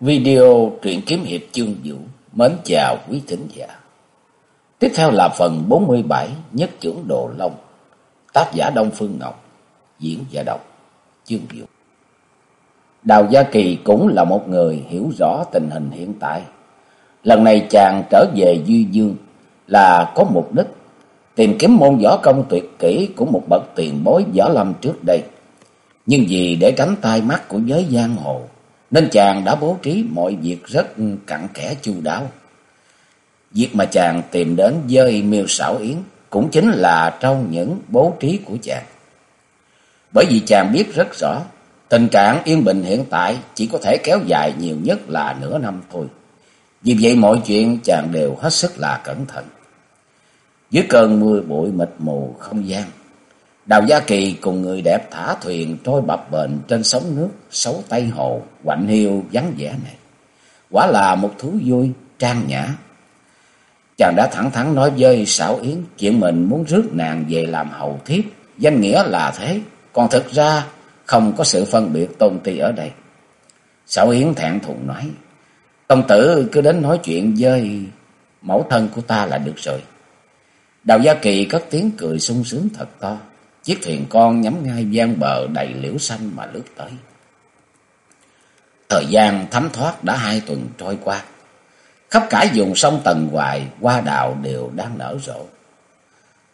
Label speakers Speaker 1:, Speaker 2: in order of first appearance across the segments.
Speaker 1: Video truyện kiếm hiệp chương vũ. Mến chào quý thính giả. Tiếp theo là phần 47 Nhất trưởng Đồ Long. Tác giả Đông Phương Ngọc. Diễn giả đọc chương vũ. Đào Gia Kỳ cũng là một người hiểu rõ tình hình hiện tại. Lần này chàng trở về Duy Dương là có mục đích Tìm kiếm môn võ công tuyệt kỹ của một bậc tiền bối võ lâm trước đây. Nhưng vì để tránh tai mắt của giới giang hồ nên chàng đã bố trí mọi việc rất cặn kẽ chu đáo. Việc mà chàng tìm đến với miêu xảo yến cũng chính là trong những bố trí của chàng. Bởi vì chàng biết rất rõ, tình trạng yên bình hiện tại chỉ có thể kéo dài nhiều nhất là nửa năm thôi. Vì vậy mọi chuyện chàng đều hết sức là cẩn thận. Dưới cơn mưa bụi mịt mù không gian, Đào Gia Kỳ cùng người đẹp thả thuyền trôi bập bềnh trên sóng nước, xấu Tây Hồ, quạnh hiu vắng vẻ này. Quả là một thú vui, trang nhã. Chàng đã thẳng thắn nói với xảo Yến chuyện mình muốn rước nàng về làm hầu thiếp, danh nghĩa là thế, còn thực ra không có sự phân biệt tôn ti ở đây. xảo Yến thẹn thùng nói, Công tử cứ đến nói chuyện với mẫu thân của ta là được rồi. Đào Gia Kỳ cất tiếng cười sung sướng thật to. Chiếc thuyền con nhắm ngay gian bờ đầy liễu xanh mà lướt tới. Thời gian thấm thoát đã hai tuần trôi qua. Khắp cả vùng sông Tần Hoài, hoa đào đều đang nở rộ.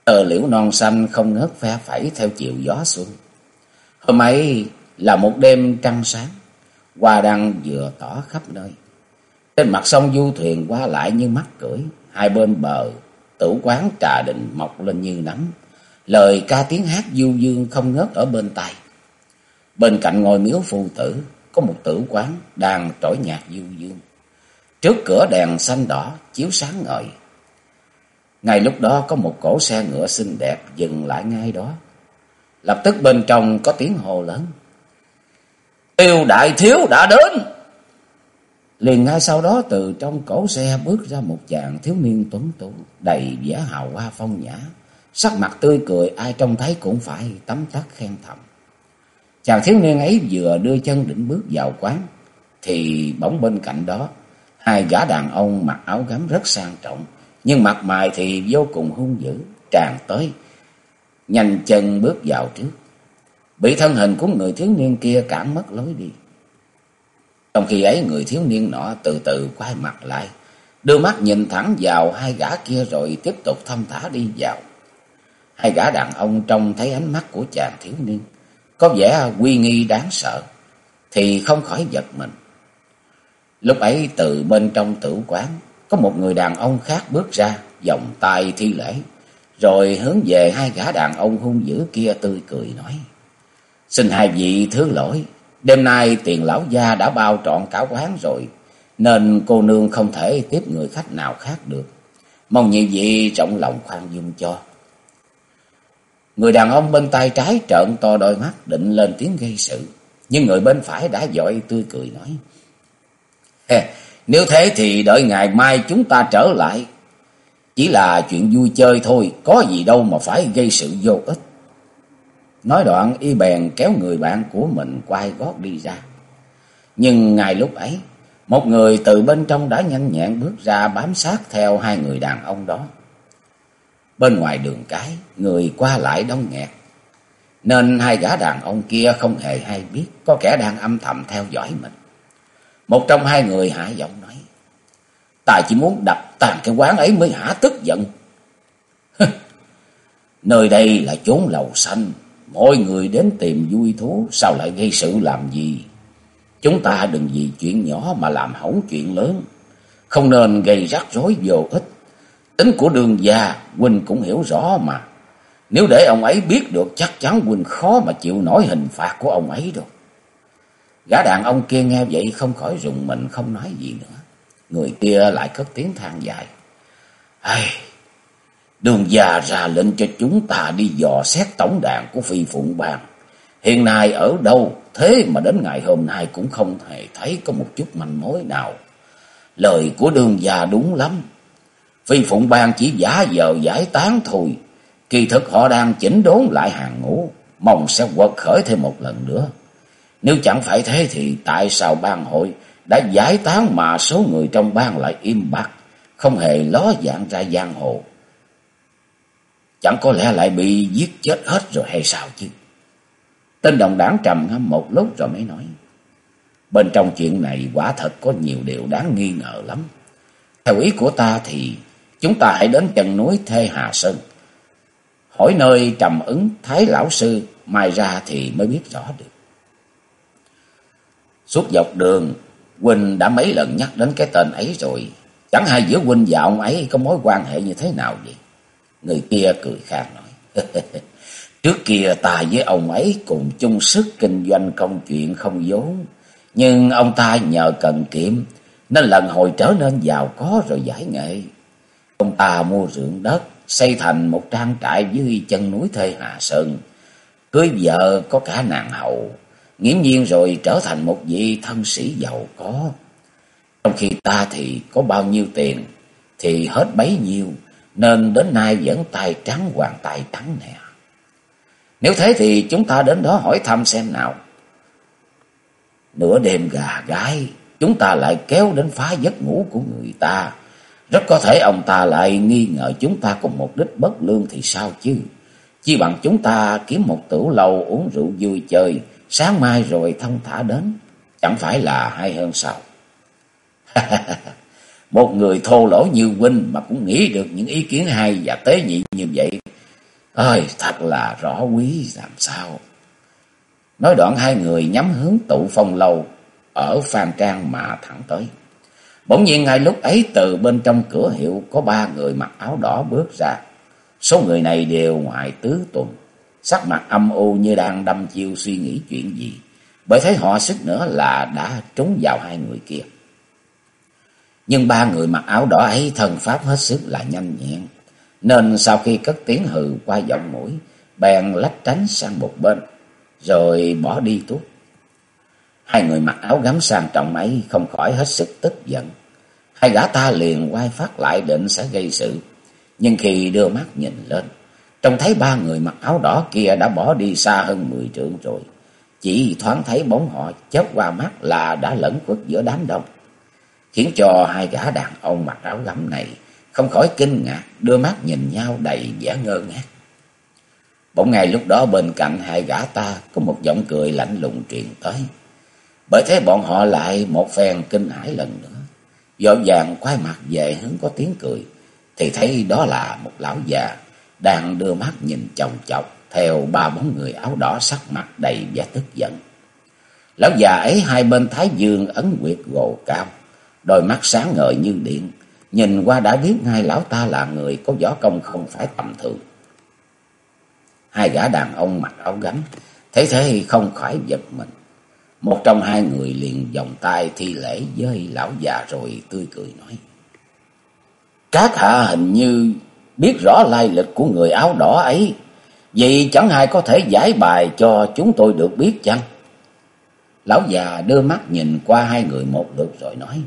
Speaker 1: Tờ liễu non xanh không ngớt phe phẩy theo chiều gió xuân. Hôm ấy là một đêm trăng sáng, hoa đăng vừa tỏ khắp nơi. Trên mặt sông du thuyền qua lại như mắt cưỡi, hai bên bờ, tử quán trà đình mọc lên như nấm, Lời ca tiếng hát du dương không ngớt ở bên tai. Bên cạnh ngôi miếu phù tử có một tử quán đang trỗi nhạc du dương. Trước cửa đèn xanh đỏ chiếu sáng ngời. Ngay lúc đó có một cỗ xe ngựa xinh đẹp dừng lại ngay đó. Lập tức bên trong có tiếng hồ lớn. Tiêu đại thiếu đã đến. Liền ngay sau đó từ trong cổ xe bước ra một chàng thiếu niên tuấn tú, đầy vẻ hào hoa phong nhã, Sắc mặt tươi cười, ai trông thấy cũng phải tấm tắc khen thầm. Chàng thiếu niên ấy vừa đưa chân định bước vào quán. Thì bỗng bên cạnh đó. Hai gã đàn ông mặc áo gấm rất sang trọng. Nhưng mặt mày thì vô cùng hung dữ. Tràn tới. Nhanh chân bước vào trước. Bị thân hình của người thiếu niên kia cản mất lối đi. Trong khi ấy, người thiếu niên nọ từ từ quay mặt lại. Đưa mắt nhìn thẳng vào hai gã kia rồi tiếp tục thâm thả đi vào. Hai gã đàn ông trông thấy ánh mắt của chàng thiếu niên, có vẻ uy nghi đáng sợ, thì không khỏi giật mình. Lúc ấy từ bên trong tử quán, có một người đàn ông khác bước ra, vòng tay thi lễ, rồi hướng về hai gã đàn ông hung dữ kia tươi cười nói. Xin hai vị thứ lỗi, đêm nay tiền lão gia đã bao trọn cả quán rồi, nên cô nương không thể tiếp người khách nào khác được. Mong nhị vị trọng lòng khoan dung cho. Người đàn ông bên tay trái trợn to đôi mắt định lên tiếng gây sự. Nhưng người bên phải đã dội tươi cười nói. Nếu thế thì đợi ngày mai chúng ta trở lại. Chỉ là chuyện vui chơi thôi, có gì đâu mà phải gây sự vô ích. Nói đoạn y bèn kéo người bạn của mình quay gót đi ra. Nhưng ngay lúc ấy, một người từ bên trong đã nhanh nhẹn bước ra bám sát theo hai người đàn ông đó. Bên ngoài đường cái, người qua lại đông nghẹt. Nên hai gã đàn ông kia không hề hay biết có kẻ đang âm thầm theo dõi mình. Một trong hai người hạ giọng nói. Ta chỉ muốn đập tàn cái quán ấy mới hả tức giận. Nơi đây là chốn lầu xanh. Mọi người đến tìm vui thú. Sao lại gây sự làm gì? Chúng ta đừng vì chuyện nhỏ mà làm hỏng chuyện lớn. Không nên gây rắc rối vô ích. Tính của đường già Huynh cũng hiểu rõ mà. Nếu để ông ấy biết được chắc chắn Huynh khó mà chịu nổi hình phạt của ông ấy đâu. Gã đàn ông kia nghe vậy không khỏi rùng mình không nói gì nữa. Người kia lại cất tiếng than dài. Ai... Đường già ra lệnh cho chúng ta đi dò xét tổng đàn của phi phụng bang. Hiện nay ở đâu, thế mà đến ngày hôm nay cũng không hề thấy có một chút manh mối nào. Lời của đường già đúng lắm, Phi Phụng Bang chỉ giả giờ giải tán thôi. Kỳ thực họ đang chỉnh đốn lại hàng ngũ. Mong sẽ quật khởi thêm một lần nữa. Nếu chẳng phải thế thì tại sao bang hội đã giải tán mà số người trong bang lại im bặt, không hề ló dạng ra giang hồ. Chẳng có lẽ lại bị giết chết hết rồi hay sao chứ? Tên đồng đảng trầm ngâm một lúc rồi mới nói. Bên trong chuyện này quả thật có nhiều điều đáng nghi ngờ lắm. Theo ý của ta thì chúng ta hãy đến chân núi Thê Hà Sơn. Hỏi nơi trầm ứng Thái Lão Sư mai ra thì mới biết rõ được. Suốt dọc đường, Huynh đã mấy lần nhắc đến cái tên ấy rồi. Chẳng hay giữa Huynh và ông ấy có mối quan hệ như thế nào vậy? Người kia cười khang nói. Trước kia ta với ông ấy cùng chung sức kinh doanh công chuyện không vốn. Nhưng ông ta nhờ cần kiệm nên lần hồi trở nên giàu có rồi giải nghệ. Ông ta mua ruộng đất, xây thành một trang trại dưới chân núi Thê Hà Sơn. Cưới vợ có cả nàng hậu, nghiễm nhiên rồi trở thành một vị thân sĩ giàu có. Trong khi ta thì có bao nhiêu tiền thì hết bấy nhiêu, nên đến nay vẫn tay trắng hoàn tay trắng nè. Nếu thế thì chúng ta đến đó hỏi thăm xem nào. Nửa đêm gà gái, chúng ta lại kéo đến phá giấc ngủ của người ta. Rất có thể ông ta lại nghi ngờ chúng ta có mục đích bất lương thì sao chứ. Chỉ bằng chúng ta kiếm một tửu lầu uống rượu vui chơi, sáng mai rồi thông thả đến. Chẳng phải là hay hơn sao? một người thô lỗ như huynh mà cũng nghĩ được những ý kiến hay và tế nhị như vậy. Ơi, thật là rõ quý làm sao. Nói đoạn hai người nhắm hướng tụ phong lâu ở Phan Trang mà thẳng tới. Bỗng nhiên ngay lúc ấy từ bên trong cửa hiệu có ba người mặc áo đỏ bước ra. Số người này đều ngoài tứ tuần, sắc mặt âm u như đang đâm chiêu suy nghĩ chuyện gì. Bởi thấy họ sức nữa là đã trúng vào hai người kia. Nhưng ba người mặc áo đỏ ấy thần pháp hết sức là nhanh nhẹn. Nên sau khi cất tiếng hừ qua giọng mũi, bèn lách tránh sang một bên, rồi bỏ đi tuốt. Hai người mặc áo gấm sang trọng ấy không khỏi hết sức tức giận. Hai gã ta liền quay phát lại định sẽ gây sự. Nhưng khi đưa mắt nhìn lên, trông thấy ba người mặc áo đỏ kia đã bỏ đi xa hơn mười trượng rồi. Chỉ thoáng thấy bóng họ chớp qua mắt là đã lẫn quất giữa đám đông. Khiến cho hai gã đàn ông mặc áo gấm này không khỏi kinh ngạc, đưa mắt nhìn nhau đầy vẻ ngơ ngác. Bỗng ngay lúc đó bên cạnh hai gã ta có một giọng cười lạnh lùng truyền tới. Bởi thế bọn họ lại một phen kinh hãi lần nữa. Dọ vàng quay mặt về hướng có tiếng cười. Thì thấy đó là một lão già đang đưa mắt nhìn chồng chọc theo ba bóng người áo đỏ sắc mặt đầy vẻ tức giận. Lão già ấy hai bên thái dương ấn quyệt gồ cao, đôi mắt sáng ngời như điện, nhìn qua đã biết ngay lão ta là người có võ công không phải tầm thường. Hai gã đàn ông mặc áo gấm, thấy thế không khỏi giật mình. Một trong hai người liền vòng tay thi lễ với lão già rồi tươi cười nói. Các hạ hình như biết rõ lai lịch của người áo đỏ ấy. Vậy chẳng ai có thể giải bài cho chúng tôi được biết chăng? Lão già đưa mắt nhìn qua hai người một lượt rồi nói.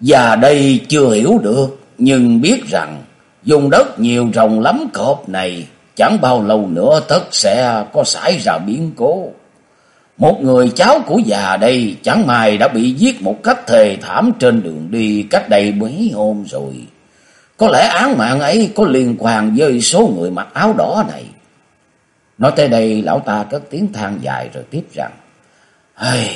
Speaker 1: Già đây chưa hiểu được, nhưng biết rằng dùng đất nhiều rồng lắm cọp này, chẳng bao lâu nữa tất sẽ có xảy ra biến cố. Một người cháu của già đây chẳng may đã bị giết một cách thề thảm trên đường đi cách đây mấy hôm rồi. Có lẽ án mạng ấy có liên quan với số người mặc áo đỏ này. Nói tới đây lão ta cất tiếng than dài rồi tiếp rằng. Hey,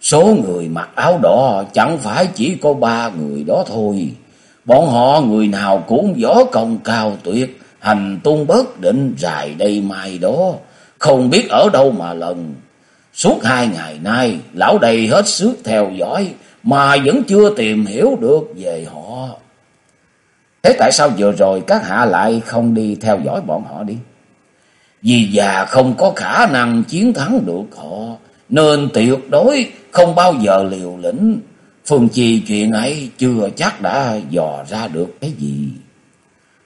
Speaker 1: số người mặc áo đỏ chẳng phải chỉ có ba người đó thôi. Bọn họ người nào cũng võ công cao tuyệt, hành tung bất định dài đây mai đó. Không biết ở đâu mà lần. Suốt hai ngày nay, lão đầy hết sức theo dõi, mà vẫn chưa tìm hiểu được về họ. Thế tại sao vừa rồi các hạ lại không đi theo dõi bọn họ đi? Vì già không có khả năng chiến thắng được họ, nên tuyệt đối không bao giờ liều lĩnh. Phương Chi chuyện ấy chưa chắc đã dò ra được cái gì.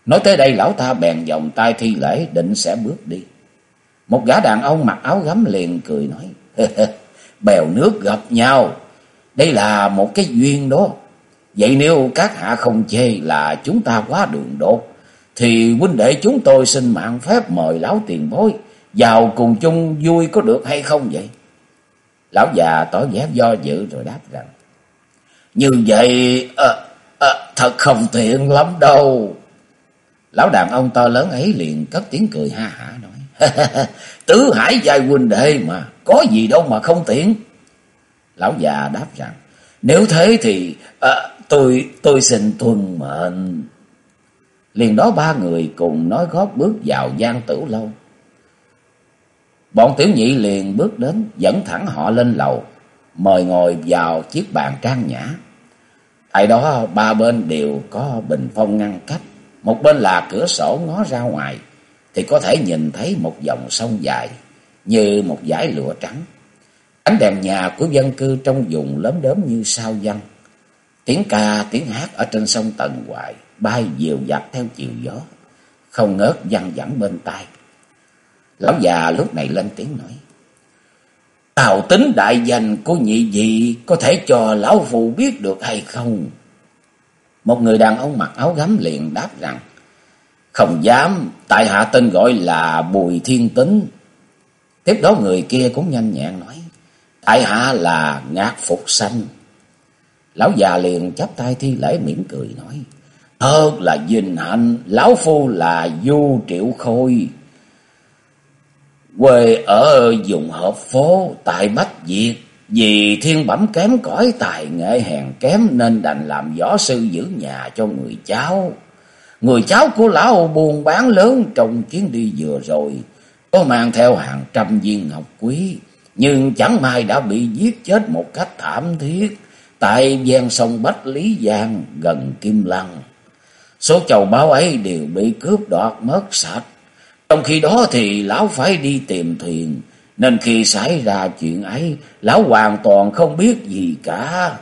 Speaker 1: Nói tới đây lão ta bèn vòng tay thi lễ định sẽ bước đi. Một gã đàn ông mặc áo gấm liền cười nói. Bèo nước gặp nhau. Đây là một cái duyên đó. Vậy nếu các hạ không chê là chúng ta quá đường đột. Thì huynh đệ chúng tôi xin mạng phép mời lão tiền bối. Vào cùng chung vui có được hay không vậy? Lão già tỏ vẻ do dự rồi đáp rằng. Như vậy à, à, thật không tiện lắm đâu. Lão đàn ông to lớn ấy liền cất tiếng cười ha hả nói. Tứ hải giai huynh đệ mà, có gì đâu mà không tiện. Lão già đáp rằng, nếu thế thì à, tôi tôi xin tuân mệnh. Liền đó ba người cùng nói góp bước vào gian tử lâu. Bọn tiểu nhị liền bước đến dẫn thẳng họ lên lầu, mời ngồi vào chiếc bàn trang nhã. Tại đó ba bên đều có bình phong ngăn cách, một bên là cửa sổ ngó ra ngoài thì có thể nhìn thấy một dòng sông dài như một dải lụa trắng. Ánh đèn nhà của dân cư trong vùng lớn đớm như sao văn. Tiếng ca, tiếng hát ở trên sông Tần Hoài bay diều dạt theo chiều gió, không ngớt văng vẳng bên tai. Lão già lúc này lên tiếng nói. Tào tính đại danh của nhị dị có thể cho lão phụ biết được hay không? Một người đàn ông mặc áo gấm liền đáp rằng. Không dám, tại hạ tên gọi là Bùi Thiên Tính. Tiếp đó người kia cũng nhanh nhẹn nói. Tại hạ là Ngạc Phục Sanh. Lão già liền chắp tay thi lễ mỉm cười nói. Thật là dình hạnh, lão phu là Du Triệu Khôi. Quê ở vùng hợp phố tại Bách Việt. Vì thiên bẩm kém cõi tài nghệ hèn kém nên đành làm võ sư giữ nhà cho người cháu. Người cháu của lão buôn bán lớn trong chuyến đi vừa rồi. Có mang theo hàng trăm viên ngọc quý. Nhưng chẳng may đã bị giết chết một cách thảm thiết. Tại ven sông Bách Lý Giang gần Kim Lăng. Số chầu báo ấy đều bị cướp đoạt mất sạch. Trong khi đó thì lão phải đi tìm thuyền. Nên khi xảy ra chuyện ấy, lão hoàn toàn không biết gì cả.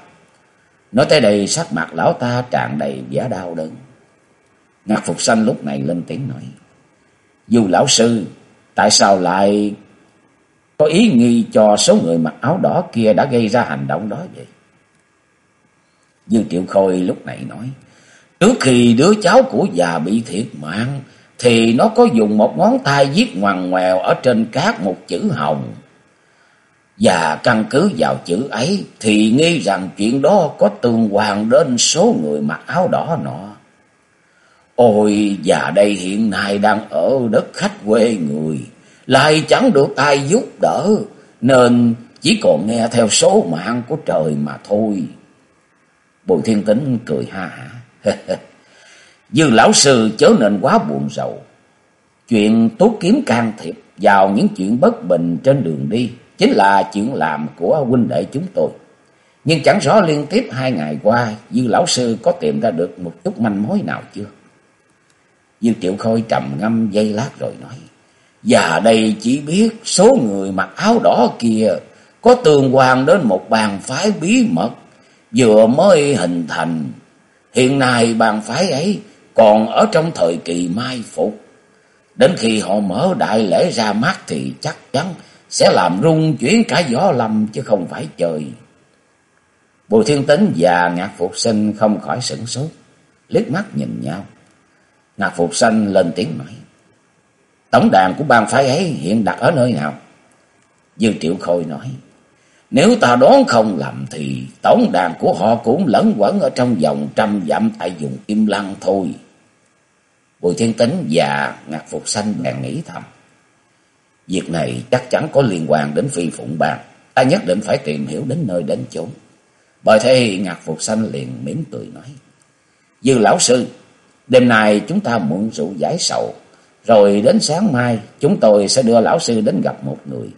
Speaker 1: Nói tới đây sắc mặt lão ta tràn đầy vẻ đau đớn. Ngạc Phục Sanh lúc này lên tiếng nói. Dù lão sư, tại sao lại có ý nghi cho số người mặc áo đỏ kia đã gây ra hành động đó vậy? Dương Triệu Khôi lúc này nói. Trước khi đứa cháu của già bị thiệt mạng, thì nó có dùng một ngón tay viết ngoằn ngoèo ở trên cát một chữ hồng. Và căn cứ vào chữ ấy thì nghi rằng chuyện đó có tương quan đến số người mặc áo đỏ nọ. Ôi, già đây hiện nay đang ở đất khách quê người, lại chẳng được ai giúp đỡ, nên chỉ còn nghe theo số mạng của trời mà thôi. Bùi Thiên Tính cười ha hả. Dư lão sư chớ nên quá buồn rầu. Chuyện tố kiếm can thiệp vào những chuyện bất bình trên đường đi chính là chuyện làm của huynh đệ chúng tôi. Nhưng chẳng rõ liên tiếp hai ngày qua Dư lão sư có tìm ra được một chút manh mối nào chưa? Dư Triệu Khôi trầm ngâm dây lát rồi nói. Và đây chỉ biết số người mặc áo đỏ kia có tương quan đến một bàn phái bí mật vừa mới hình thành. Hiện nay bàn phái ấy còn ở trong thời kỳ mai phục. Đến khi họ mở đại lễ ra mắt thì chắc chắn sẽ làm rung chuyển cả gió lâm chứ không phải trời. Bùi Thiên Tính và Ngạc Phục Sinh không khỏi sửng sốt, liếc mắt nhìn nhau. Ngạc Phục Sanh lên tiếng nói. Tổng đàn của bang phái ấy hiện đặt ở nơi nào? Dương Triệu Khôi nói. Nếu ta đoán không lầm thì tổng đàn của họ cũng lẫn quẩn ở trong vòng trăm dặm tại vùng Kim Lăng thôi. Bùi Thiên Tính và Ngạc Phục Xanh bèn nghĩ thầm. Việc này chắc chắn có liên quan đến phi phụng bàn. Ta nhất định phải tìm hiểu đến nơi đến chốn. Bởi thế Ngạc Phục Xanh liền mỉm cười nói. Dư lão sư, đêm nay chúng ta mượn rượu giải sầu. Rồi đến sáng mai chúng tôi sẽ đưa lão sư đến gặp một người.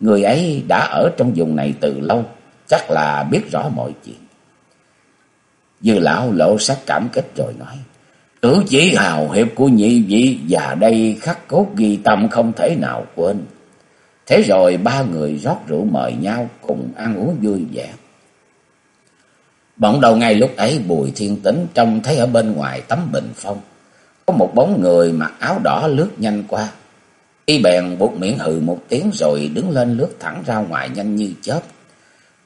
Speaker 1: Người ấy đã ở trong vùng này từ lâu. Chắc là biết rõ mọi chuyện. Dư lão lộ sắc cảm kích rồi nói. Cử chỉ hào hiệp của nhị vị và đây khắc cốt ghi tâm không thể nào quên. Thế rồi ba người rót rượu mời nhau cùng ăn uống vui vẻ. Bỗng đầu ngay lúc ấy Bùi Thiên Tính trông thấy ở bên ngoài tấm bình phong. Có một bóng người mặc áo đỏ lướt nhanh qua. Y bèn buộc miệng hừ một tiếng rồi đứng lên lướt thẳng ra ngoài nhanh như chớp.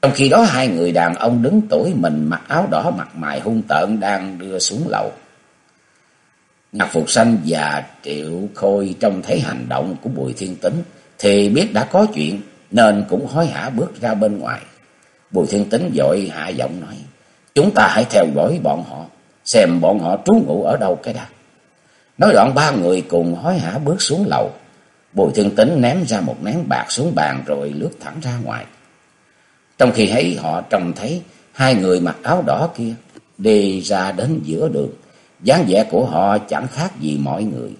Speaker 1: Trong khi đó hai người đàn ông đứng tuổi mình mặc áo đỏ mặt mày hung tợn đang đưa xuống lầu. Ngạc Phục Sanh và Triệu Khôi trông thấy hành động của Bùi Thiên Tính thì biết đã có chuyện nên cũng hối hả bước ra bên ngoài. Bùi Thiên Tính vội hạ giọng nói. Chúng ta hãy theo dõi bọn họ, xem bọn họ trú ngụ ở đâu cái đã. Nói đoạn ba người cùng hối hả bước xuống lầu. Bùi thương tính ném ra một nén bạc xuống bàn rồi lướt thẳng ra ngoài. Trong khi thấy họ trông thấy hai người mặc áo đỏ kia đi ra đến giữa đường. dáng vẻ của họ chẳng khác gì mọi người.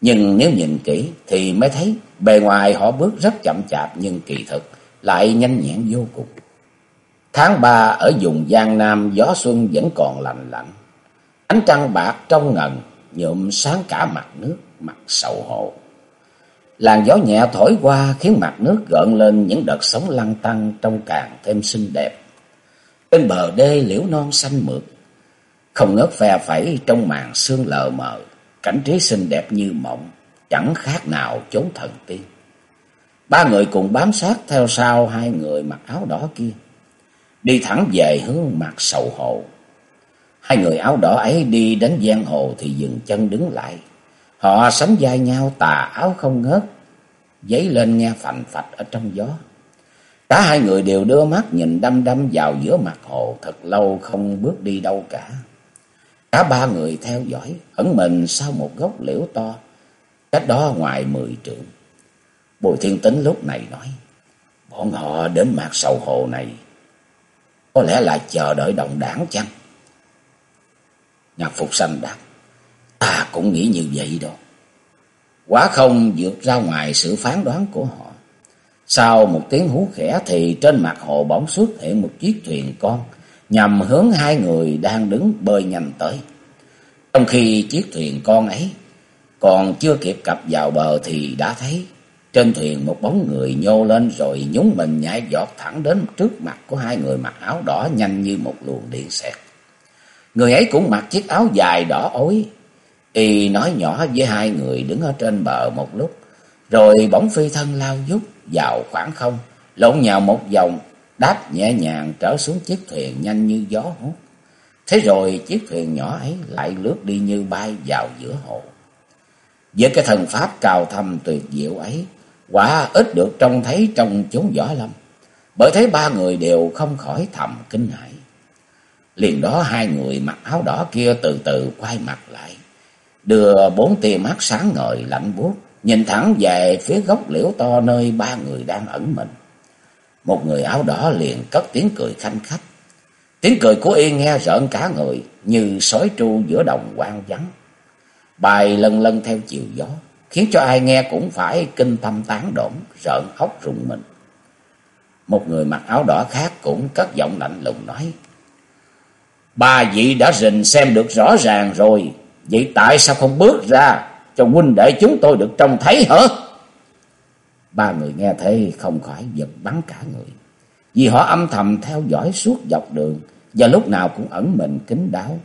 Speaker 1: Nhưng nếu nhìn kỹ thì mới thấy bề ngoài họ bước rất chậm chạp nhưng kỳ thực lại nhanh nhẹn vô cùng. Tháng ba ở vùng Giang Nam gió xuân vẫn còn lạnh lạnh. Ánh trăng bạc trong ngần nhuộm sáng cả mặt nước, mặt sầu hồ. Làn gió nhẹ thổi qua khiến mặt nước gợn lên những đợt sóng lăn tăn trông càng thêm xinh đẹp. Bên bờ đê liễu non xanh mượt, không ngớt phe phẩy trong màn sương lờ mờ, cảnh trí xinh đẹp như mộng, chẳng khác nào chốn thần tiên. Ba người cùng bám sát theo sau hai người mặc áo đỏ kia, đi thẳng về hướng mặt sầu hồ. Hai người áo đỏ ấy đi đến giang hồ thì dừng chân đứng lại. Họ sánh vai nhau tà áo không ngớt, giấy lên nghe phành phạch ở trong gió. Cả hai người đều đưa mắt nhìn đăm đăm vào giữa mặt hồ thật lâu không bước đi đâu cả. Cả ba người theo dõi, ẩn mình sau một gốc liễu to, cách đó ngoài mười trượng. Bùi thiên tính lúc này nói, bọn họ đến mặt sầu hồ này, có lẽ là chờ đợi đồng đảng chăng? Nhạc Phục Sanh đáp, ta cũng nghĩ như vậy đó. Quá không vượt ra ngoài sự phán đoán của họ. Sau một tiếng hú khẽ thì trên mặt hồ bỗng xuất hiện một chiếc thuyền con nhằm hướng hai người đang đứng bơi nhanh tới. Trong khi chiếc thuyền con ấy còn chưa kịp cập vào bờ thì đã thấy trên thuyền một bóng người nhô lên rồi nhúng mình nhảy giọt thẳng đến trước mặt của hai người mặc áo đỏ nhanh như một luồng điện xẹt. Người ấy cũng mặc chiếc áo dài đỏ ối. Y nói nhỏ với hai người đứng ở trên bờ một lúc. Rồi bỗng phi thân lao dút vào khoảng không. Lộn nhào một vòng. Đáp nhẹ nhàng trở xuống chiếc thuyền nhanh như gió hút. Thế rồi chiếc thuyền nhỏ ấy lại lướt đi như bay vào giữa hồ. Với cái thần pháp cao thâm tuyệt diệu ấy. Quả ít được trông thấy trong chốn võ lâm. Bởi thế ba người đều không khỏi thầm kinh hãi. Liền đó hai người mặc áo đỏ kia từ từ quay mặt lại. Đưa bốn tia mắt sáng ngời lạnh buốt nhìn thẳng về phía gốc liễu to nơi ba người đang ẩn mình. Một người áo đỏ liền cất tiếng cười khanh khách. Tiếng cười của y nghe rợn cả người như sói tru giữa đồng quang vắng. Bài lần lần theo chiều gió, khiến cho ai nghe cũng phải kinh tâm tán đổn, rợn óc rùng mình. Một người mặc áo đỏ khác cũng cất giọng lạnh lùng nói. Ba vị đã rình xem được rõ ràng rồi. Vậy tại sao không bước ra cho huynh đệ chúng tôi được trông thấy hả? Ba người nghe thấy không khỏi giật bắn cả người. Vì họ âm thầm theo dõi suốt dọc đường và lúc nào cũng ẩn mình kín đáo.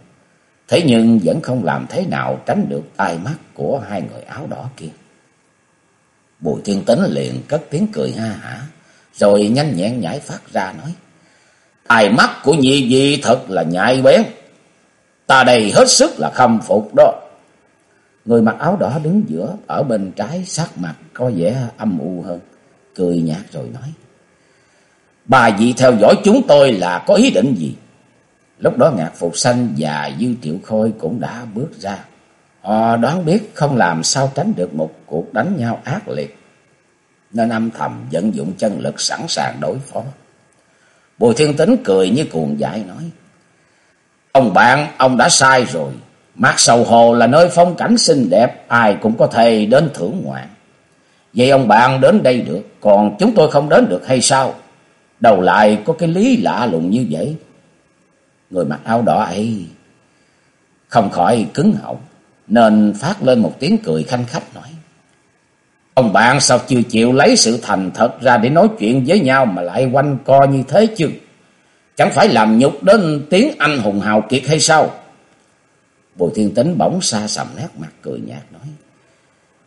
Speaker 1: Thế nhưng vẫn không làm thế nào tránh được tai mắt của hai người áo đỏ kia. Bùi thiên tính liền cất tiếng cười ha hả, rồi nhanh nhẹn nhảy phát ra nói. tai mắt của nhị di thật là nhạy bén. Ta đây hết sức là khâm phục đó. Người mặc áo đỏ đứng giữa, ở bên trái sắc mặt có vẻ âm u hơn. Cười nhạt rồi nói. Bà vị theo dõi chúng tôi là có ý định gì? Lúc đó Ngạc Phục Sanh và Dư Triệu Khôi cũng đã bước ra. Họ đoán biết không làm sao tránh được một cuộc đánh nhau ác liệt. Nên âm thầm vận dụng chân lực sẵn sàng đối phó. Bùi Thiên Tính cười như cuồng dại nói. Ông bạn, ông đã sai rồi. Mạc Sầu Hồ là nơi phong cảnh xinh đẹp, ai cũng có thể đến thưởng ngoạn. Vậy ông bạn đến đây được, còn chúng tôi không đến được hay sao? Đầu lại có cái lý lạ lùng như vậy. Người mặc áo đỏ ấy không khỏi cứng họng, nên phát lên một tiếng cười khanh khách nói. Ông bạn sao chưa chịu lấy sự thành thật ra để nói chuyện với nhau mà lại quanh co như thế chứ? Chẳng phải làm nhục đến tiếng anh hùng hào kiệt hay sao? Bùi thiên tính bỗng xa sầm nét mặt cười nhạt nói.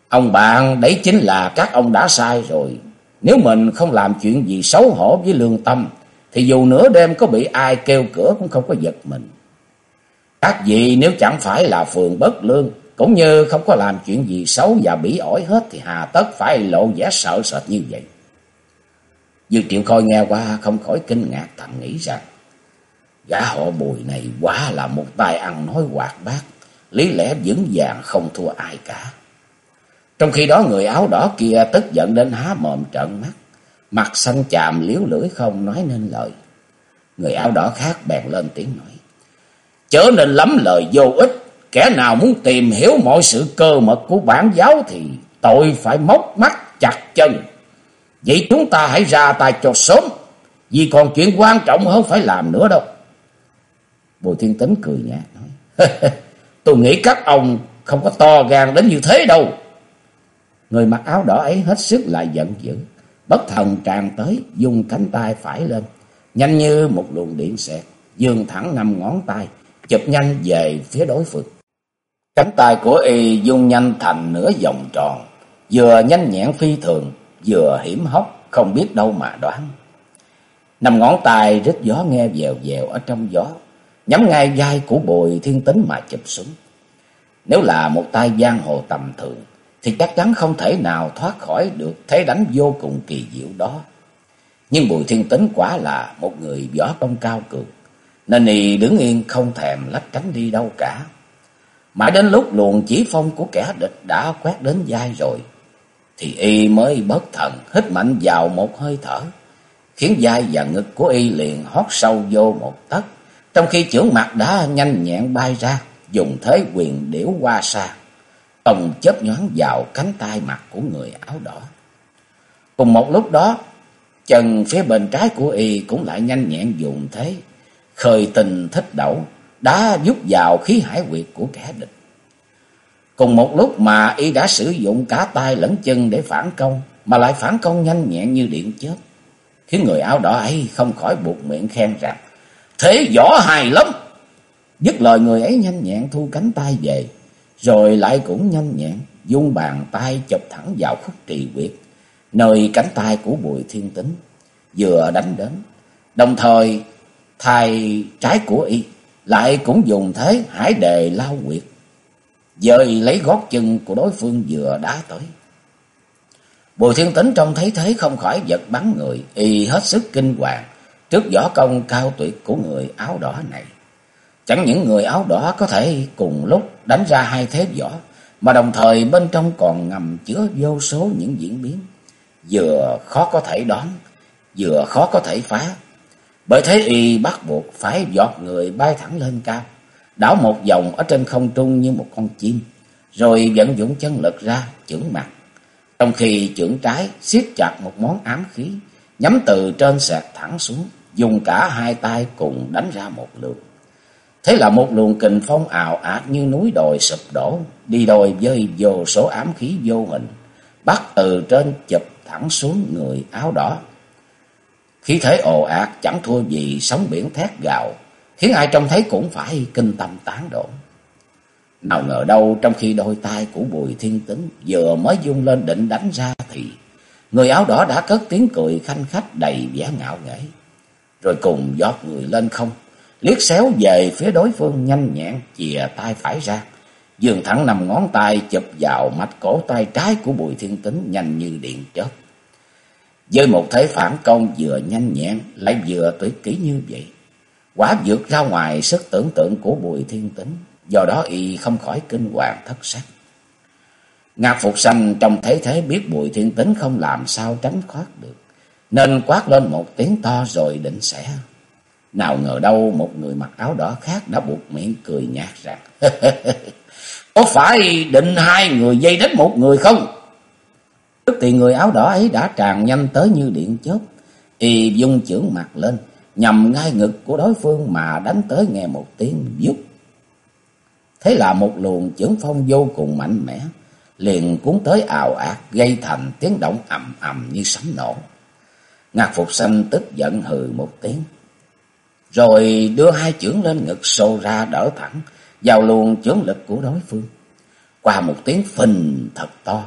Speaker 1: Ông bạn đấy chính là các ông đã sai rồi. Nếu mình không làm chuyện gì xấu hổ với lương tâm, thì dù nửa đêm có bị ai kêu cửa cũng không có giật mình. Các vị nếu chẳng phải là phường bất lương, cũng như không có làm chuyện gì xấu và bỉ ổi hết thì hà tất phải lộ vẻ sợ sệt như vậy. Dương Triệu Khôi nghe qua không khỏi kinh ngạc thầm nghĩ rằng Gã họ bùi này quá là một tài ăn nói hoạt bát, lý lẽ vững vàng không thua ai cả. Trong khi đó người áo đỏ kia tức giận đến há mồm trợn mắt, mặt xanh chàm liếu lưỡi không nói nên lời. Người áo đỏ khác bèn lên tiếng nói. Chớ nên lắm lời vô ích, kẻ nào muốn tìm hiểu mọi sự cơ mật của bản giáo thì tội phải móc mắt chặt chân. Vậy chúng ta hãy ra tay cho sớm, vì còn chuyện quan trọng hơn phải làm nữa đâu. Bùi Thiên Tính cười nhạt nói. Tôi nghĩ các ông không có to gan đến như thế đâu. Người mặc áo đỏ ấy hết sức lại giận dữ. Bất thần tràn tới, dùng cánh tay phải lên. Nhanh như một luồng điện xẹt, dường thẳng năm ngón tay, chụp nhanh về phía đối phương. Cánh tay của y dung nhanh thành nửa vòng tròn, vừa nhanh nhẹn phi thường, vừa hiểm hóc, không biết đâu mà đoán. Năm ngón tay rít gió nghe dèo dèo ở trong gió, nhắm ngay vai của bồi thiên tính mà chụp súng Nếu là một tay giang hồ tầm thường, thì chắc chắn không thể nào thoát khỏi được thế đánh vô cùng kỳ diệu đó. Nhưng Bùi Thiên Tính quả là một người võ công cao cường, nên y đứng yên không thèm lách tránh đi đâu cả. Mãi đến lúc luồng chỉ phong của kẻ địch đã quét đến vai rồi, thì y mới bất thần hít mạnh vào một hơi thở, khiến vai và ngực của y liền hót sâu vô một tấc, trong khi chưởng mặt đã nhanh nhẹn bay ra, dùng thế quyền điểu qua xa, tông chớp nhoáng vào cánh tay mặt của người áo đỏ. Cùng một lúc đó, chân phía bên trái của y cũng lại nhanh nhẹn dùng thế, khơi tình thích đẩu, đã giúp vào khí hải quyệt của kẻ địch. Cùng một lúc mà y đã sử dụng cả tay lẫn chân để phản công, mà lại phản công nhanh nhẹn như điện chớp, khiến người áo đỏ ấy không khỏi buộc miệng khen rằng, thế võ hài lắm. Dứt lời người ấy nhanh nhẹn thu cánh tay về, rồi lại cũng nhanh nhẹn dung bàn tay chụp thẳng vào khúc trì quyệt, nơi cánh tay của Bùi Thiên Tính, vừa đánh đến. Đồng thời, thay trái của y lại cũng dùng thế hải đề lao quyệt, dời lấy gót chân của đối phương vừa đá tới. Bùi Thiên Tính trông thấy thế không khỏi giật bắn người, y hết sức kinh hoàng trước võ công cao tuyệt của người áo đỏ này. Chẳng những người áo đỏ có thể cùng lúc đánh ra hai thế võ, mà đồng thời bên trong còn ngầm chứa vô số những diễn biến, vừa khó có thể đoán, vừa khó có thể phá. Bởi thế y bắt buộc phải giọt người bay thẳng lên cao, đảo một vòng ở trên không trung như một con chim, rồi vận dụng chân lực ra chưởng mặt. Trong khi chưởng trái siết chặt một món ám khí, nhắm từ trên sạc thẳng xuống, dùng cả hai tay cùng đánh ra một lượt. Thế là một luồng kình phong ảo ạt như núi đồi sụp đổ, đi đồi với vô số ám khí vô hình, bắt từ trên chụp thẳng xuống người áo đỏ. Khí thế ồ ạt chẳng thua gì sóng biển thét gào, khiến ai trông thấy cũng phải kinh tâm tán đổ. Nào ngờ đâu trong khi đôi tay của Bùi Thiên Tính vừa mới dung lên định đánh ra thì người áo đỏ đã cất tiếng cười khanh khách đầy vẻ ngạo nghễ, rồi cùng giọt người lên không liếc xéo về phía đối phương nhanh nhẹn chìa tay phải ra, dường thẳng nằm ngón tay chụp vào mạch cổ tay trái của Bùi Thiên Tính nhanh như điện chớp. Với một thế phản công vừa nhanh nhẹn lại vừa tuyệt kỹ như vậy, quả vượt ra ngoài sức tưởng tượng của Bùi Thiên Tính, do đó y không khỏi kinh hoàng thất sắc. Ngạc Phục Sanh trong thế thế biết Bùi Thiên Tính không làm sao tránh thoát được, nên quát lên một tiếng to rồi định sẽ. Nào ngờ đâu một người mặc áo đỏ khác đã buộc miệng cười nhạt rằng, Có phải định hai người dây đến một người không? Tức thì người áo đỏ ấy đã tràn nhanh tới như điện chớp, Y dung chưởng mặt lên, Nhằm ngay ngực của đối phương mà đánh tới nghe một tiếng vút. Thế là một luồng chưởng phong vô cùng mạnh mẽ, Liền cuốn tới ào ạt gây thành tiếng động ầm ầm như sấm nổ. Ngạc Phục Xanh tức giận hừ một tiếng rồi đưa hai chưởng lên ngực xô ra đỡ thẳng, vào luồng chưởng lực của đối phương. Qua một tiếng phình thật to,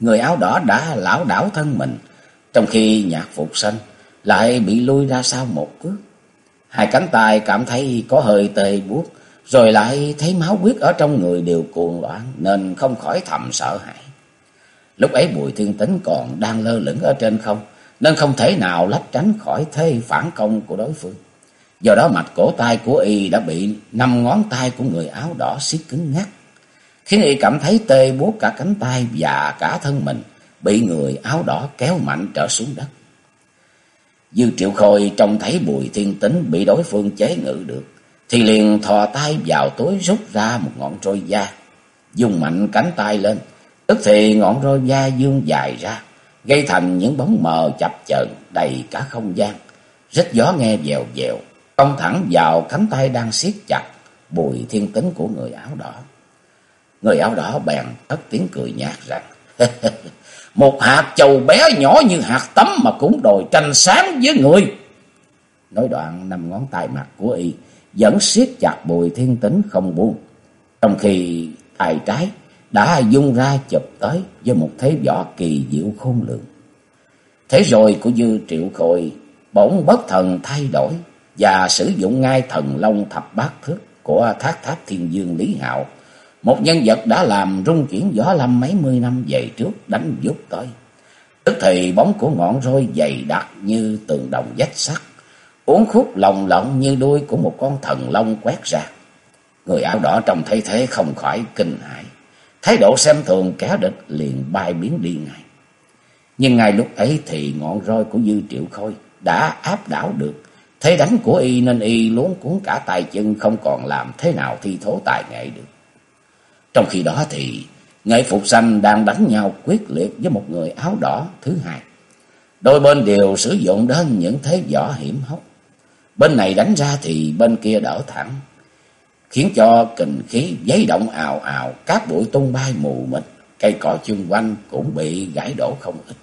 Speaker 1: người áo đỏ đã lão đảo thân mình, trong khi nhạc phục xanh lại bị lui ra sau một cước. Hai cánh tay cảm thấy có hơi tê buốt, rồi lại thấy máu huyết ở trong người đều cuồng loạn nên không khỏi thầm sợ hãi. Lúc ấy Bùi Thiên Tính còn đang lơ lửng ở trên không, nên không thể nào lách tránh khỏi thế phản công của đối phương. Do đó mạch cổ tay của y đã bị năm ngón tay của người áo đỏ siết cứng ngắt, khiến y cảm thấy tê buốt cả cánh tay và cả thân mình bị người áo đỏ kéo mạnh trở xuống đất. Dư Triệu Khôi trông thấy Bùi Thiên Tính bị đối phương chế ngự được, thì liền thò tay vào túi rút ra một ngọn roi da, dùng mạnh cánh tay lên, tức thì ngọn roi da dương dài ra, gây thành những bóng mờ chập chờn đầy cả không gian, rít gió nghe dèo dèo, công thẳng vào cánh tay đang siết chặt Bùi Thiên Tính của người áo đỏ. Người áo đỏ bèn cất tiếng cười nhạt rằng, một hạt châu bé nhỏ như hạt tấm mà cũng đòi tranh sáng với người. Nói đoạn nằm ngón tay mặt của y vẫn siết chặt Bùi Thiên Tính không buông. Trong khi tay trái đã dung ra chụp tới với một thế võ kỳ diệu khôn lường. Thế rồi của Dư Triệu Khôi bỗng bất thần thay đổi và sử dụng ngay thần long thập bát thước của Thác tháp Thiên Dương Lý Hạo, một nhân vật đã làm rung chuyển gió lâm mấy mươi năm về trước đánh giúp tới. Tức thì bóng của ngọn roi dày đặc như tường đồng vách sắt, uốn khúc lồng lộng như đuôi của một con thần long quét ra. Người áo đỏ trông thấy thế không khỏi kinh hãi, thái độ xem thường kẻ địch liền bay biến đi ngay. Nhưng ngay lúc ấy thì ngọn roi của Dư Triệu Khôi đã áp đảo được thế đánh của y nên y luống cuốn cả tay chân không còn làm thế nào thi thố tài nghệ được. Trong khi đó thì nghệ phục xanh đang đánh nhau quyết liệt với một người áo đỏ thứ hai. Đôi bên đều sử dụng đến những thế võ hiểm hóc. Bên này đánh ra thì bên kia đỡ thẳng, khiến cho kình khí giấy động ào ào, các bụi tung bay mù mịt, cây cỏ chung quanh cũng bị gãy đổ không ít.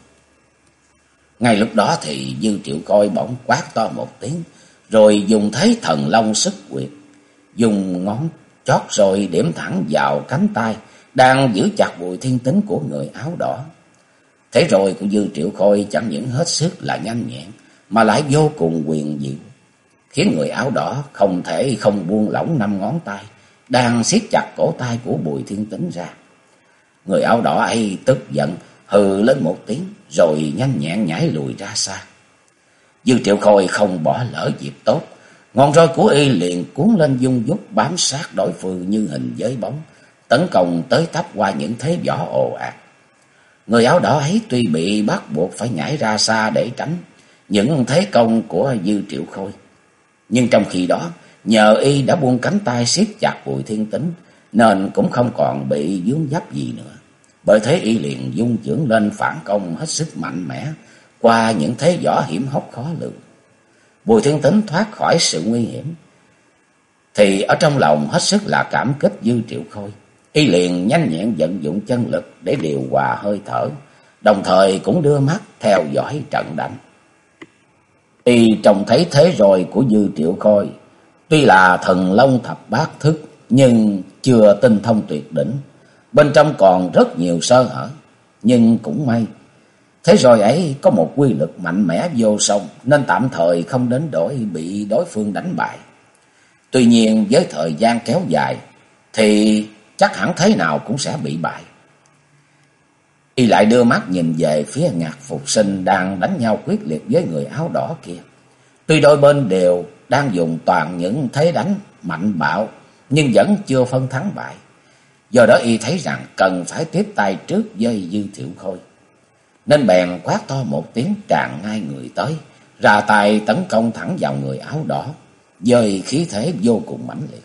Speaker 1: Ngay lúc đó thì Dư Triệu Coi bỗng quát to một tiếng, rồi dùng thấy thần long sức quyệt, dùng ngón chót rồi điểm thẳng vào cánh tay đang giữ chặt bụi thiên tính của người áo đỏ. Thế rồi của Dư Triệu Khôi chẳng những hết sức là nhanh nhẹn, mà lại vô cùng quyền diệu, khiến người áo đỏ không thể không buông lỏng năm ngón tay, đang siết chặt cổ tay của bùi thiên tính ra. Người áo đỏ ấy tức giận, hừ lên một tiếng, rồi nhanh nhẹn nhảy lùi ra xa. Dư Triệu Khôi không bỏ lỡ dịp tốt, ngọn roi của y liền cuốn lên dung dút bám sát đối phương như hình với bóng, tấn công tới tấp qua những thế võ ồ ạt. Người áo đỏ ấy tuy bị bắt buộc phải nhảy ra xa để tránh những thế công của Dư Triệu Khôi. Nhưng trong khi đó, nhờ y đã buông cánh tay siết chặt Bùi Thiên Tính, nên cũng không còn bị dướng dấp gì nữa. Bởi thế y liền dung dưỡng lên phản công hết sức mạnh mẽ qua những thế võ hiểm hóc khó lường. Bùi Thiên Tính thoát khỏi sự nguy hiểm. Thì ở trong lòng hết sức là cảm kích Dư Triệu Khôi. Y liền nhanh nhẹn vận dụng chân lực để điều hòa hơi thở, đồng thời cũng đưa mắt theo dõi trận đánh. Y trông thấy thế rồi của Dư Triệu Khôi, tuy là thần long thập bát thức, nhưng chưa tinh thông tuyệt đỉnh. Bên trong còn rất nhiều sơ hở, nhưng cũng may. Thế rồi ấy có một quy lực mạnh mẽ vô song, nên tạm thời không đến đổi bị đối phương đánh bại. Tuy nhiên với thời gian kéo dài, thì chắc hẳn thế nào cũng sẽ bị bại. Y lại đưa mắt nhìn về phía ngạc phục sinh đang đánh nhau quyết liệt với người áo đỏ kia. Tuy đôi bên đều đang dùng toàn những thế đánh mạnh bạo, nhưng vẫn chưa phân thắng bại. Do đó y thấy rằng cần phải tiếp tay trước với Dư Thiệu Khôi. Nên bèn quát to một tiếng tràn ngay người tới, ra tay tấn công thẳng vào người áo đỏ, dời khí thế vô cùng mãnh liệt.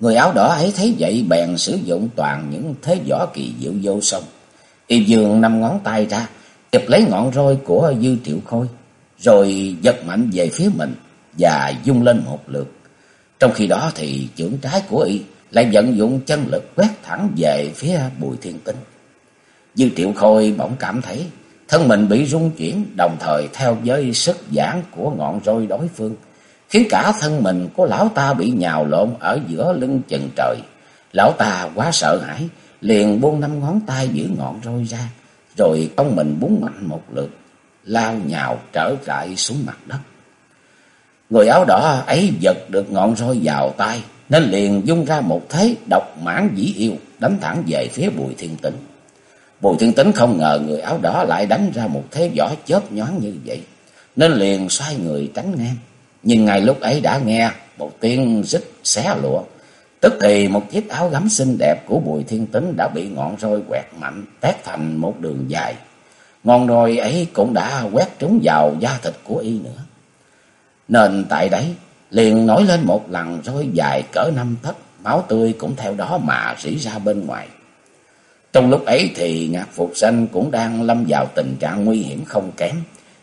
Speaker 1: Người áo đỏ ấy thấy vậy bèn sử dụng toàn những thế võ kỳ diệu vô song. Y dường năm ngón tay ra, kịp lấy ngọn roi của Dư Triệu Khôi, rồi giật mạnh về phía mình và dung lên một lượt. Trong khi đó thì chưởng trái của y lại vận dụng chân lực quét thẳng về phía Bùi Thiên Tinh. Dư Triệu Khôi bỗng cảm thấy thân mình bị rung chuyển đồng thời theo với sức giãn của ngọn roi đối phương khiến cả thân mình của lão ta bị nhào lộn ở giữa lưng chừng trời. Lão ta quá sợ hãi, liền buông năm ngón tay giữ ngọn roi ra, rồi công mình búng mạnh một lượt, lao nhào trở lại xuống mặt đất. Người áo đỏ ấy giật được ngọn roi vào tay, nên liền dung ra một thế độc mãn dĩ yêu, đánh thẳng về phía Bùi Thiên Tĩnh. Bùi Thiên Tĩnh không ngờ người áo đỏ lại đánh ra một thế võ chớp nhoáng như vậy, nên liền xoay người tránh ngang nhưng ngay lúc ấy đã nghe một tiếng rít xé lụa. Tức thì một chiếc áo gấm xinh đẹp của Bùi Thiên Tĩnh đã bị ngọn roi quẹt mạnh, tét thành một đường dài. Ngọn roi ấy cũng đã quét trúng vào da thịt của y nữa. Nên tại đấy liền nổi lên một lần roi dài cỡ năm tấc, máu tươi cũng theo đó mà rỉ ra bên ngoài. Trong lúc ấy thì Ngạc Phục Sanh cũng đang lâm vào tình trạng nguy hiểm không kém,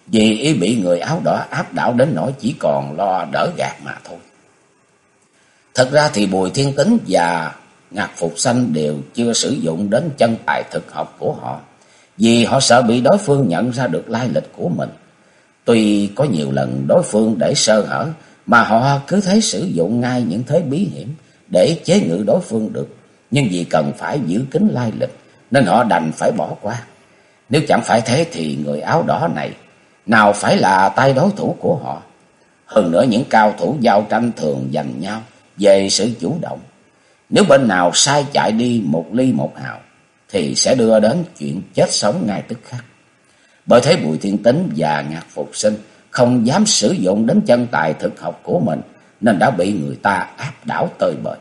Speaker 1: vì ý bị người áo đỏ áp đảo đến nỗi chỉ còn lo đỡ gạt mà thôi. Thật ra thì Bùi Thiên Tính và Ngạc Phục Sanh đều chưa sử dụng đến chân tài thực học của họ, vì họ sợ bị đối phương nhận ra được lai lịch của mình. Tuy có nhiều lần đối phương để sơ hở, mà họ cứ thấy sử dụng ngay những thế bí hiểm để chế ngự đối phương được. Nhưng vì cần phải giữ kín lai lịch, nên họ đành phải bỏ qua. Nếu chẳng phải thế thì người áo đỏ này nào phải là tay đối thủ của họ. Hơn nữa những cao thủ giao tranh thường giành nhau về sự chủ động. Nếu bên nào sai chạy đi một ly một hào thì sẽ đưa đến chuyện chết sống ngay tức khắc. Bởi thế Bùi Thiên Tính và Ngạc Phục Sinh không dám sử dụng đến chân tài thực học của mình nên đã bị người ta áp đảo tơi bời.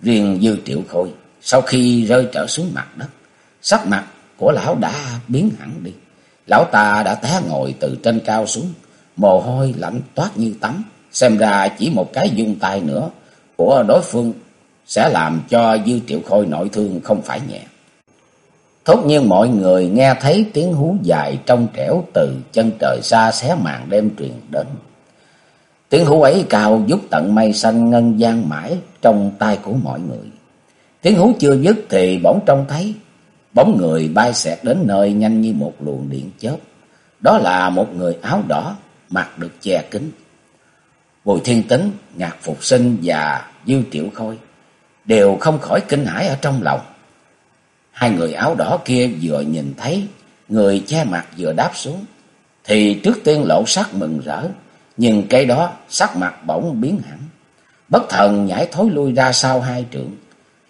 Speaker 1: Riêng Dư Triệu Khôi sau khi rơi trở xuống mặt đất, sắc mặt của lão đã biến hẳn đi. Lão ta đã té ngồi từ trên cao xuống, mồ hôi lạnh toát như tắm. Xem ra chỉ một cái dung tay nữa của đối phương sẽ làm cho Dư Triệu Khôi nội thương không phải nhẹ. Thốt nhiên mọi người nghe thấy tiếng hú dài trong trẻo từ chân trời xa xé màn đêm truyền đến. Tiếng hú ấy cao giúp tận mây xanh ngân gian mãi trong tay của mọi người. Tiếng hú chưa dứt thì bỗng trông thấy bóng người bay xẹt đến nơi nhanh như một luồng điện chớp. Đó là một người áo đỏ, mặt được che kính Bùi Thiên Tính, Ngạc Phục Sinh và Dư tiểu Khôi đều không khỏi kinh hãi ở trong lòng. Hai người áo đỏ kia vừa nhìn thấy người che mặt vừa đáp xuống, thì trước tiên lộ sắc mừng rỡ, nhưng cái đó sắc mặt bỗng biến hẳn. Bất thần nhảy thối lui ra sau hai trượng,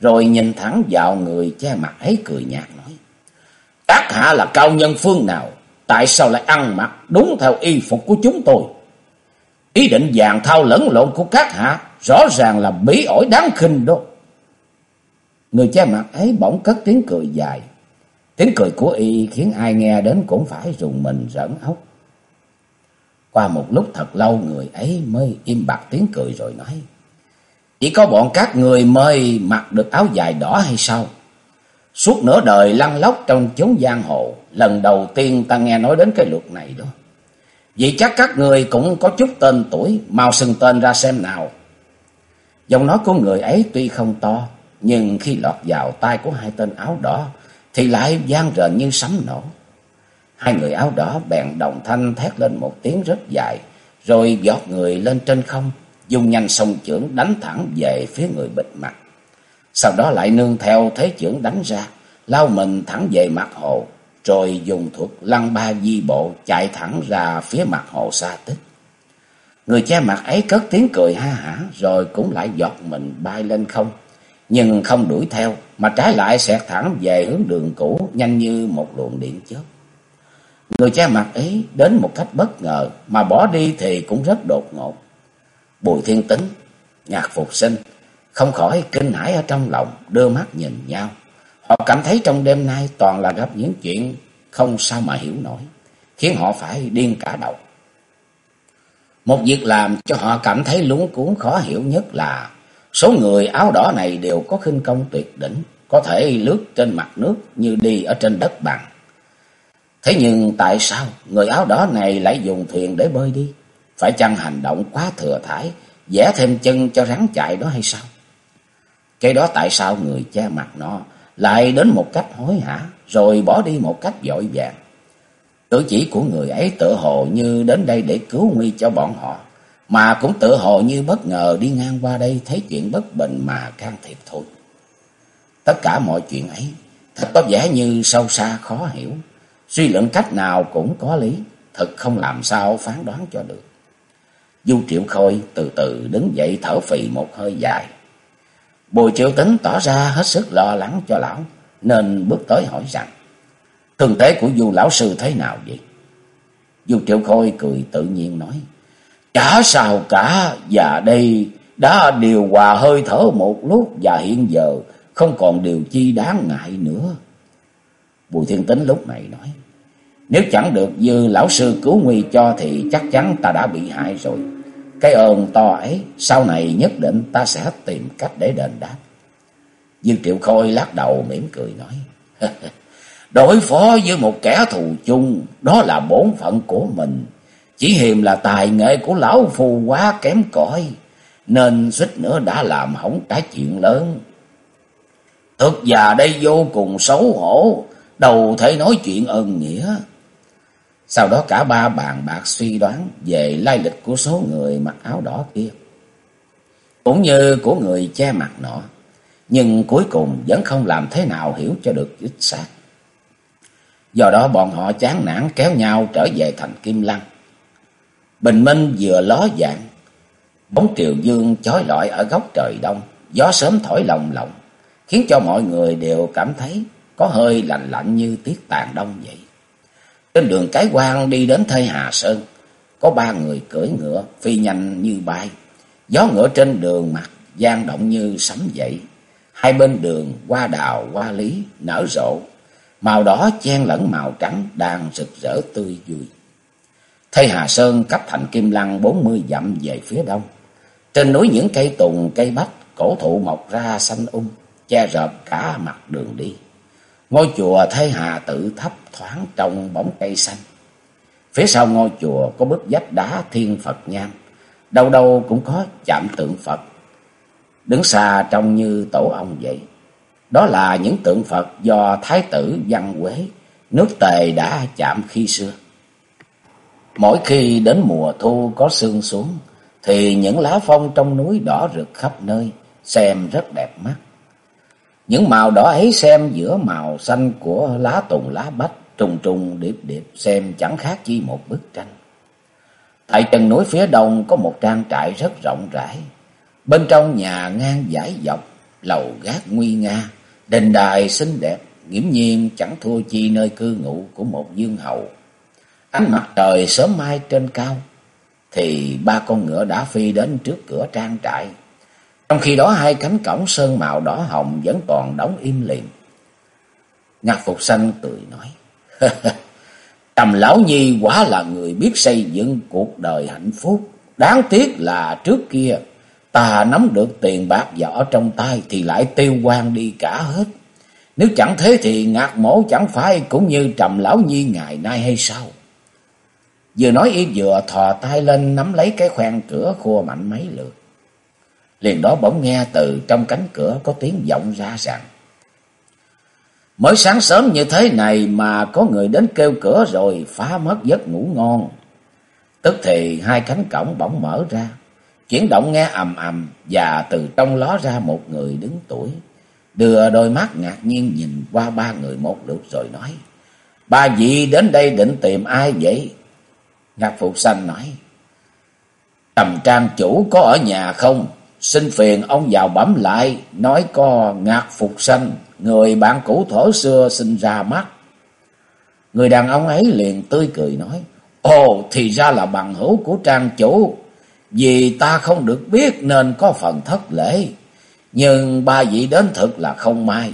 Speaker 1: rồi nhìn thẳng vào người che mặt ấy cười nhạt nói. Các hạ là cao nhân phương nào? Tại sao lại ăn mặc đúng theo y phục của chúng tôi? Ý định vàng thao lẫn lộn của các hạ rõ ràng là bí ổi đáng khinh đó. Người che mặt ấy bỗng cất tiếng cười dài. Tiếng cười của y khiến ai nghe đến cũng phải rùng mình rỡn ốc. Qua một lúc thật lâu người ấy mới im bặt tiếng cười rồi nói. Chỉ có bọn các người mới mặc được áo dài đỏ hay sao? Suốt nửa đời lăn lóc trong chốn giang hồ, lần đầu tiên ta nghe nói đến cái luật này đó. Vậy chắc các người cũng có chút tên tuổi, mau xưng tên ra xem nào. Giọng nói của người ấy tuy không to, nhưng khi lọt vào tay của hai tên áo đỏ, thì lại gian rền như sấm nổ. Hai người áo đỏ bèn đồng thanh thét lên một tiếng rất dài, rồi giọt người lên trên không, dùng nhanh sông chưởng đánh thẳng về phía người bịt mặt. Sau đó lại nương theo thế chưởng đánh ra, lao mình thẳng về mặt hồ, rồi dùng thuật lăng ba di bộ chạy thẳng ra phía mặt hồ xa tích. Người che mặt ấy cất tiếng cười ha hả, rồi cũng lại giọt mình bay lên không, nhưng không đuổi theo, mà trái lại xẹt thẳng về hướng đường cũ, nhanh như một luồng điện chớp. Người che mặt ấy đến một cách bất ngờ, mà bỏ đi thì cũng rất đột ngột. Bùi Thiên Tính, Nhạc Phục Sinh, không khỏi kinh hãi ở trong lòng, đưa mắt nhìn nhau. Họ cảm thấy trong đêm nay toàn là gặp những chuyện không sao mà hiểu nổi, khiến họ phải điên cả đầu. Một việc làm cho họ cảm thấy lúng cuốn khó hiểu nhất là số người áo đỏ này đều có khinh công tuyệt đỉnh, có thể lướt trên mặt nước như đi ở trên đất bằng. Thế nhưng tại sao người áo đỏ này lại dùng thuyền để bơi đi? Phải chăng hành động quá thừa thải, vẽ thêm chân cho rắn chạy đó hay sao? Cái đó tại sao người che mặt nó lại đến một cách hối hả, rồi bỏ đi một cách vội vàng? Cử chỉ của người ấy tự hồ như đến đây để cứu nguy cho bọn họ, mà cũng tự hồ như bất ngờ đi ngang qua đây thấy chuyện bất bình mà can thiệp thôi. Tất cả mọi chuyện ấy thật có vẻ như sâu xa khó hiểu, suy luận cách nào cũng có lý, thật không làm sao phán đoán cho được. Du Triệu Khôi từ từ đứng dậy thở phì một hơi dài. Bùi Triệu Tính tỏ ra hết sức lo lắng cho lão, nên bước tới hỏi rằng, Thường thế của Du Lão Sư thế nào vậy? Du Triệu Khôi cười tự nhiên nói, Chả sao cả, và đây đã điều hòa hơi thở một lúc và hiện giờ không còn điều chi đáng ngại nữa. Bùi Thiên Tính lúc này nói, nếu chẳng được dư lão sư cứu nguy cho thì chắc chắn ta đã bị hại rồi. Cái ơn to ấy, sau này nhất định ta sẽ tìm cách để đền đáp. Dương Triệu Khôi lắc đầu mỉm cười nói, đối phó với một kẻ thù chung, đó là bổn phận của mình. Chỉ hiềm là tài nghệ của lão phù quá kém cỏi, nên suýt nữa đã làm hỏng cả chuyện lớn. Thực già đây vô cùng xấu hổ, đầu thể nói chuyện ân nghĩa. Sau đó cả ba bàn bạc suy đoán về lai lịch của số người mặc áo đỏ kia. Cũng như của người che mặt nọ. Nhưng cuối cùng vẫn không làm thế nào hiểu cho được chính xác. Do đó bọn họ chán nản kéo nhau trở về thành Kim Lăng. Bình minh vừa ló dạng. Bóng triều dương chói lọi ở góc trời đông. Gió sớm thổi lồng lộng. Khiến cho mọi người đều cảm thấy có hơi lạnh lạnh như tiết tàn đông vậy. Trên đường cái quan đi đến Thây Hà Sơn, có ba người cưỡi ngựa, phi nhanh như bay. Gió ngựa trên đường mặt, gian động như sấm dậy. Hai bên đường, hoa đào, hoa lý, nở rộ. Màu đỏ chen lẫn màu trắng, đang rực rỡ tươi vui. Thây Hà Sơn cách thành Kim Lăng bốn mươi dặm về phía đông. Trên núi những cây tùng, cây bách, cổ thụ mọc ra xanh um, che rợp cả mặt đường đi. Ngôi chùa Thế Hà tự thấp thoáng trong bóng cây xanh. Phía sau ngôi chùa có bức vách đá thiên Phật nham. Đâu đâu cũng có chạm tượng Phật. Đứng xa trông như tổ ong vậy. Đó là những tượng Phật do Thái tử Văn Quế, nước tề đã chạm khi xưa. Mỗi khi đến mùa thu có sương xuống, thì những lá phong trong núi đỏ rực khắp nơi, xem rất đẹp mắt. Những màu đỏ ấy xem giữa màu xanh của lá tùng lá bách, trùng trùng điệp điệp xem chẳng khác chi một bức tranh. Tại chân núi phía đông có một trang trại rất rộng rãi. Bên trong nhà ngang dải dọc, lầu gác nguy nga, đền đài xinh đẹp, nghiễm nhiên chẳng thua chi nơi cư ngụ của một dương hầu. Ánh mặt trời sớm mai trên cao, thì ba con ngựa đã phi đến trước cửa trang trại. Trong khi đó hai cánh cổng sơn màu đỏ hồng vẫn còn đóng im liền. Ngạc Phục Xanh cười nói. Trầm Lão Nhi quả là người biết xây dựng cuộc đời hạnh phúc. Đáng tiếc là trước kia ta nắm được tiền bạc vỏ trong tay thì lại tiêu quan đi cả hết. Nếu chẳng thế thì ngạc mổ chẳng phải cũng như Trầm Lão Nhi ngày nay hay sao? Vừa nói y vừa thò tay lên nắm lấy cái khoen cửa khua mạnh mấy lượt. Liền đó bỗng nghe từ trong cánh cửa có tiếng vọng ra rằng. Mới sáng sớm như thế này mà có người đến kêu cửa rồi phá mất giấc ngủ ngon. Tức thì hai cánh cổng bỗng mở ra. Chuyển động nghe ầm ầm và từ trong ló ra một người đứng tuổi. Đưa đôi mắt ngạc nhiên nhìn qua ba người một lượt rồi nói. Ba vị đến đây định tìm ai vậy? Ngạc phụ Xanh nói. Trầm trang chủ có ở nhà không? Xin phiền ông vào bấm lại, nói có ngạc phục sanh, người bạn cũ thổ xưa sinh ra mắt. Người đàn ông ấy liền tươi cười nói, Ồ, thì ra là bằng hữu của trang chủ, vì ta không được biết nên có phần thất lễ. Nhưng ba vị đến thực là không may,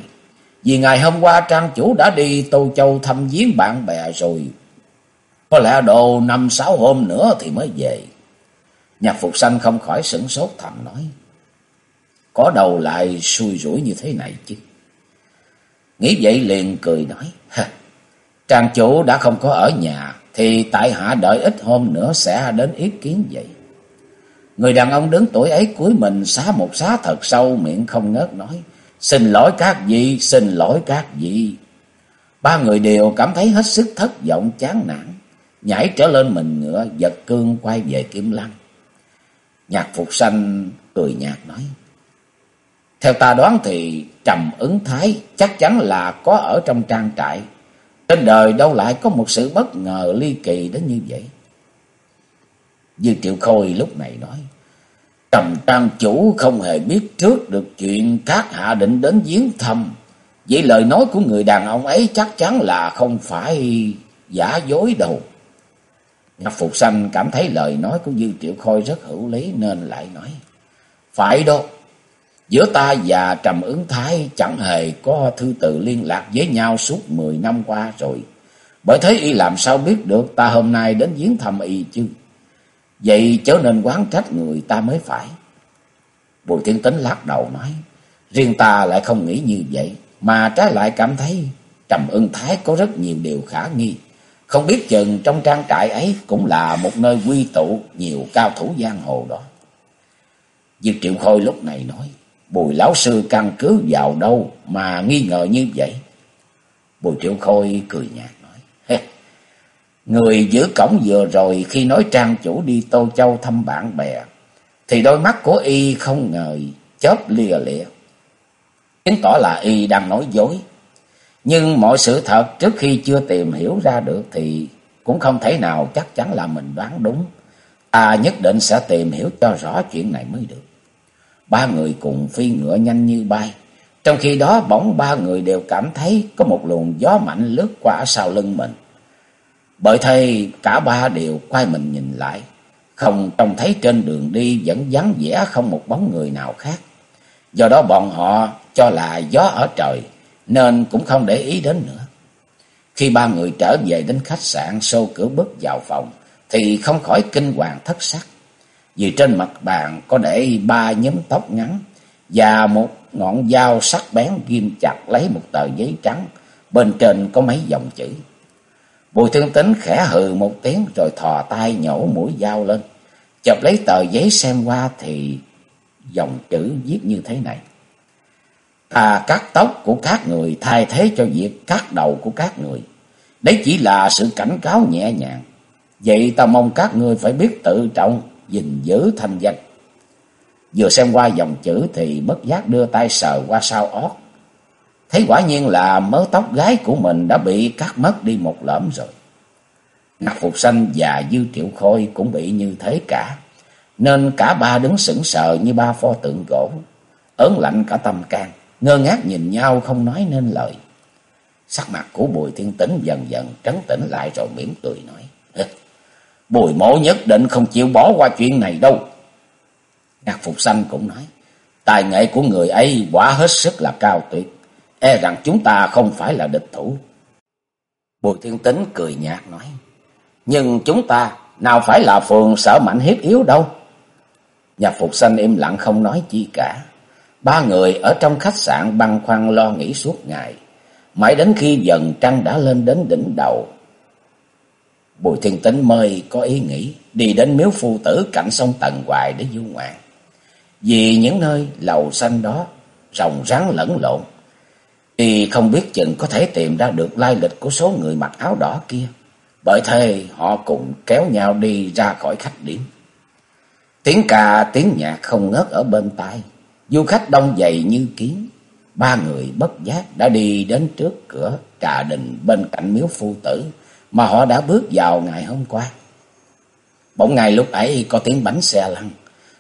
Speaker 1: vì ngày hôm qua trang chủ đã đi Tô Châu thăm viếng bạn bè rồi. Có lẽ đồ năm sáu hôm nữa thì mới về. Nhạc Phục Sanh không khỏi sửng sốt thầm nói. Có đầu lại xui rủi như thế này chứ. Nghĩ vậy liền cười nói. Trang chủ đã không có ở nhà. Thì tại hạ đợi ít hôm nữa sẽ đến ý kiến vậy. Người đàn ông đứng tuổi ấy cuối mình xá một xá thật sâu miệng không ngớt nói. Xin lỗi các vị, xin lỗi các vị. Ba người đều cảm thấy hết sức thất vọng chán nản. Nhảy trở lên mình ngựa, giật cương quay về Kim Lăng. Nhạc Phục Sanh cười nhạt nói. Theo ta đoán thì trầm ứng thái chắc chắn là có ở trong trang trại. Trên đời đâu lại có một sự bất ngờ ly kỳ đến như vậy. Dư Triệu Khôi lúc này nói. Trầm trang chủ không hề biết trước được chuyện các hạ định đến viếng thăm. Vậy lời nói của người đàn ông ấy chắc chắn là không phải giả dối đâu. Ngọc Phục Sanh cảm thấy lời nói của Dư Triệu Khôi rất hữu lý nên lại nói. Phải đó, giữa ta và Trầm ứng Thái chẳng hề có thư tự liên lạc với nhau suốt mười năm qua rồi. Bởi thế y làm sao biết được ta hôm nay đến viếng thăm y chứ. Vậy chớ nên quán trách người ta mới phải. Bùi Thiên Tính lắc đầu nói. Riêng ta lại không nghĩ như vậy. Mà trái lại cảm thấy Trầm ưng Thái có rất nhiều điều khả nghi. Không biết chừng trong trang trại ấy cũng là một nơi quy tụ nhiều cao thủ giang hồ đó. Diệp Triệu Khôi lúc này nói. Bùi lão sư căn cứ vào đâu mà nghi ngờ như vậy? Bùi Triệu Khôi cười nhạt nói. Người giữ cổng vừa rồi khi nói trang chủ đi Tô Châu thăm bạn bè. Thì đôi mắt của y không ngờ chớp lìa lìa. Chứng tỏ là y đang nói dối. Nhưng mọi sự thật trước khi chưa tìm hiểu ra được thì cũng không thể nào chắc chắn là mình đoán đúng. Ta nhất định sẽ tìm hiểu cho rõ chuyện này mới được. Ba người cùng phi ngựa nhanh như bay. Trong khi đó, bỗng ba người đều cảm thấy có một luồng gió mạnh lướt qua sau lưng mình. Bởi thế, cả ba đều quay mình nhìn lại. Không trông thấy trên đường đi vẫn vắng vẻ không một bóng người nào khác. Do đó bọn họ cho là gió ở trời nên cũng không để ý đến nữa. Khi ba người trở về đến khách sạn xô cửa bước vào phòng thì không khỏi kinh hoàng thất sắc. Vì trên mặt bàn có để ba nhúm tóc ngắn và một ngọn dao sắc bén ghim chặt lấy một tờ giấy trắng, bên trên có mấy dòng chữ. Bùi thương tính khẽ hừ một tiếng rồi thò tay nhổ mũi dao lên. Chụp lấy tờ giấy xem qua thì dòng chữ viết như thế này. À, ta cắt tóc của các người thay thế cho việc cắt đầu của các người. Đấy chỉ là sự cảnh cáo nhẹ nhàng. Vậy ta mong các ngươi phải biết tự trọng, gìn giữ thanh danh. Vừa xem qua dòng chữ thì bất giác đưa tay sờ qua sau ót. Thấy quả nhiên là mớ tóc gái của mình đã bị cắt mất đi một lõm rồi. Ngạc Phục Xanh và Dư Triệu Khôi cũng bị như thế cả. Nên cả ba đứng sững sờ như ba pho tượng gỗ. Ớn lạnh cả tâm can, ngơ ngác nhìn nhau không nói nên lời. Sắc mặt của Bùi Thiên Tĩnh dần dần trấn tĩnh lại rồi mỉm cười nói. Bùi mộ nhất định không chịu bỏ qua chuyện này đâu. Ngạc Phục Xanh cũng nói. Tài nghệ của người ấy quả hết sức là cao tuyệt. E rằng chúng ta không phải là địch thủ. Bùi Thiên Tĩnh cười nhạt nói. Nhưng chúng ta nào phải là phường sở mạnh hiếp yếu đâu. Nhà Phục Xanh im lặng không nói chi cả. Ba người ở trong khách sạn băn khoăn lo nghĩ suốt ngày. Mãi đến khi dần trăng đã lên đến đỉnh đầu. Bùi Thiên Tính mời có ý nghĩ, đi đến miếu phu tử cạnh sông Tần Hoài để du ngoạn. Vì những nơi lầu xanh đó, rồng rắn lẫn lộn. Thì không biết chừng có thể tìm ra được lai lịch của số người mặc áo đỏ kia. Bởi thế, họ cùng kéo nhau đi ra khỏi khách điểm. Tiếng ca, tiếng nhạc không ngớt ở bên tai. Du khách đông dày như kiến. Ba người bất giác đã đi đến trước cửa trà đình bên cạnh miếu phu tử mà họ đã bước vào ngày hôm qua. Bỗng ngày lúc ấy có tiếng bánh xe lăn.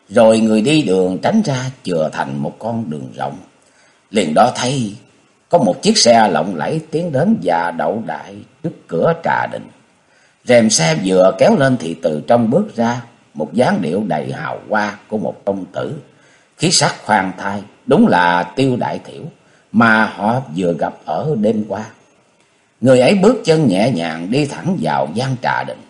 Speaker 1: Rồi người đi đường tránh ra chừa thành một con đường rộng. Liền đó thấy có một chiếc xe lộng lẫy tiến đến và đậu đại trước cửa trà đình. Rèm xe vừa kéo lên thì từ trong bước ra một dáng điệu đầy hào hoa của một công tử. Khí sắc khoan thai, đúng là tiêu đại thiểu mà họ vừa gặp ở đêm qua. Người ấy bước chân nhẹ nhàng đi thẳng vào gian trà đình.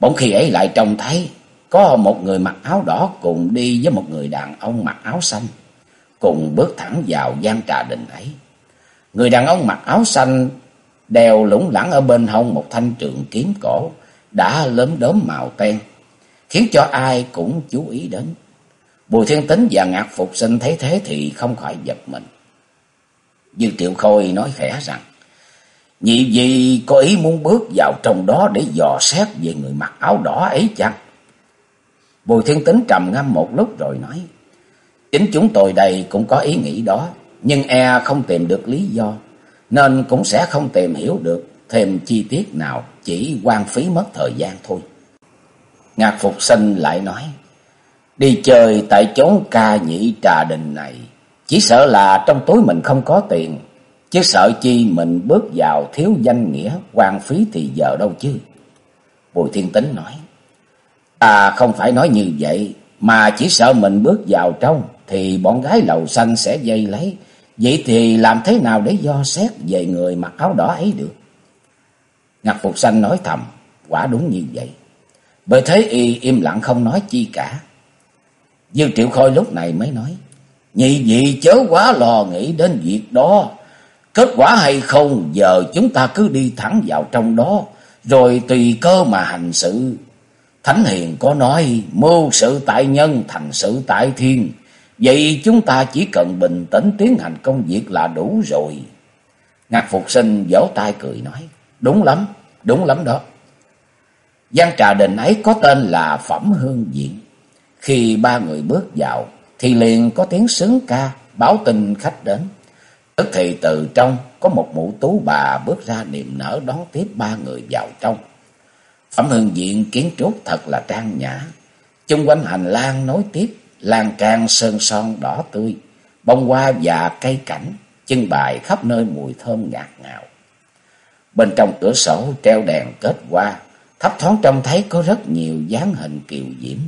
Speaker 1: Bỗng khi ấy lại trông thấy có một người mặc áo đỏ cùng đi với một người đàn ông mặc áo xanh. Cùng bước thẳng vào gian trà đình ấy. Người đàn ông mặc áo xanh đeo lủng lẳng ở bên hông một thanh trường kiếm cổ đã lớn đốm màu ten, khiến cho ai cũng chú ý đến. Bùi Thiên Tính và Ngạc Phục Sinh thấy thế thì không khỏi giật mình. Dư Triệu Khôi nói khẽ rằng, Nhị gì có ý muốn bước vào trong đó để dò xét về người mặc áo đỏ ấy chăng? Bùi Thiên Tính trầm ngâm một lúc rồi nói, Chính chúng tôi đây cũng có ý nghĩ đó, nhưng e không tìm được lý do nên cũng sẽ không tìm hiểu được thêm chi tiết nào, chỉ quan phí mất thời gian thôi. Ngạc Phục Sinh lại nói, đi chơi tại chốn ca nhị trà đình này, chỉ sợ là trong túi mình không có tiền, chứ sợ chi mình bước vào thiếu danh nghĩa, quan phí thì giờ đâu chứ. Bùi Thiên Tính nói. Ta không phải nói như vậy, mà chỉ sợ mình bước vào trong thì bọn gái lầu xanh sẽ dây lấy. Vậy thì làm thế nào để do xét về người mặc áo đỏ ấy được? Ngạc Phục Xanh nói thầm, quả đúng như vậy. Bởi thế y im lặng không nói chi cả. Dương Triệu Khôi lúc này mới nói, Nhị nhị chớ quá lo nghĩ đến việc đó. Kết quả hay không, giờ chúng ta cứ đi thẳng vào trong đó, rồi tùy cơ mà hành sự. Thánh Hiền có nói, mưu sự tại nhân, thành sự tại thiên. Vậy chúng ta chỉ cần bình tĩnh tiến hành công việc là đủ rồi. Ngạc Phục Sinh vỗ tay cười nói, đúng lắm, đúng lắm đó. Giang trà đình ấy có tên là Phẩm Hương Diện. Khi ba người bước vào, thì liền có tiếng sướng ca, báo tin khách đến. Tức thì từ trong có một mụ tú bà bước ra niềm nở đón tiếp ba người vào trong. Phẩm hương diện kiến trúc thật là trang nhã. Chung quanh hành lang nối tiếp, lan can sơn son đỏ tươi, bông hoa và cây cảnh, trưng bày khắp nơi mùi thơm ngạt ngào. Bên trong cửa sổ treo đèn kết hoa, thấp thoáng trông thấy có rất nhiều dáng hình kiều diễm.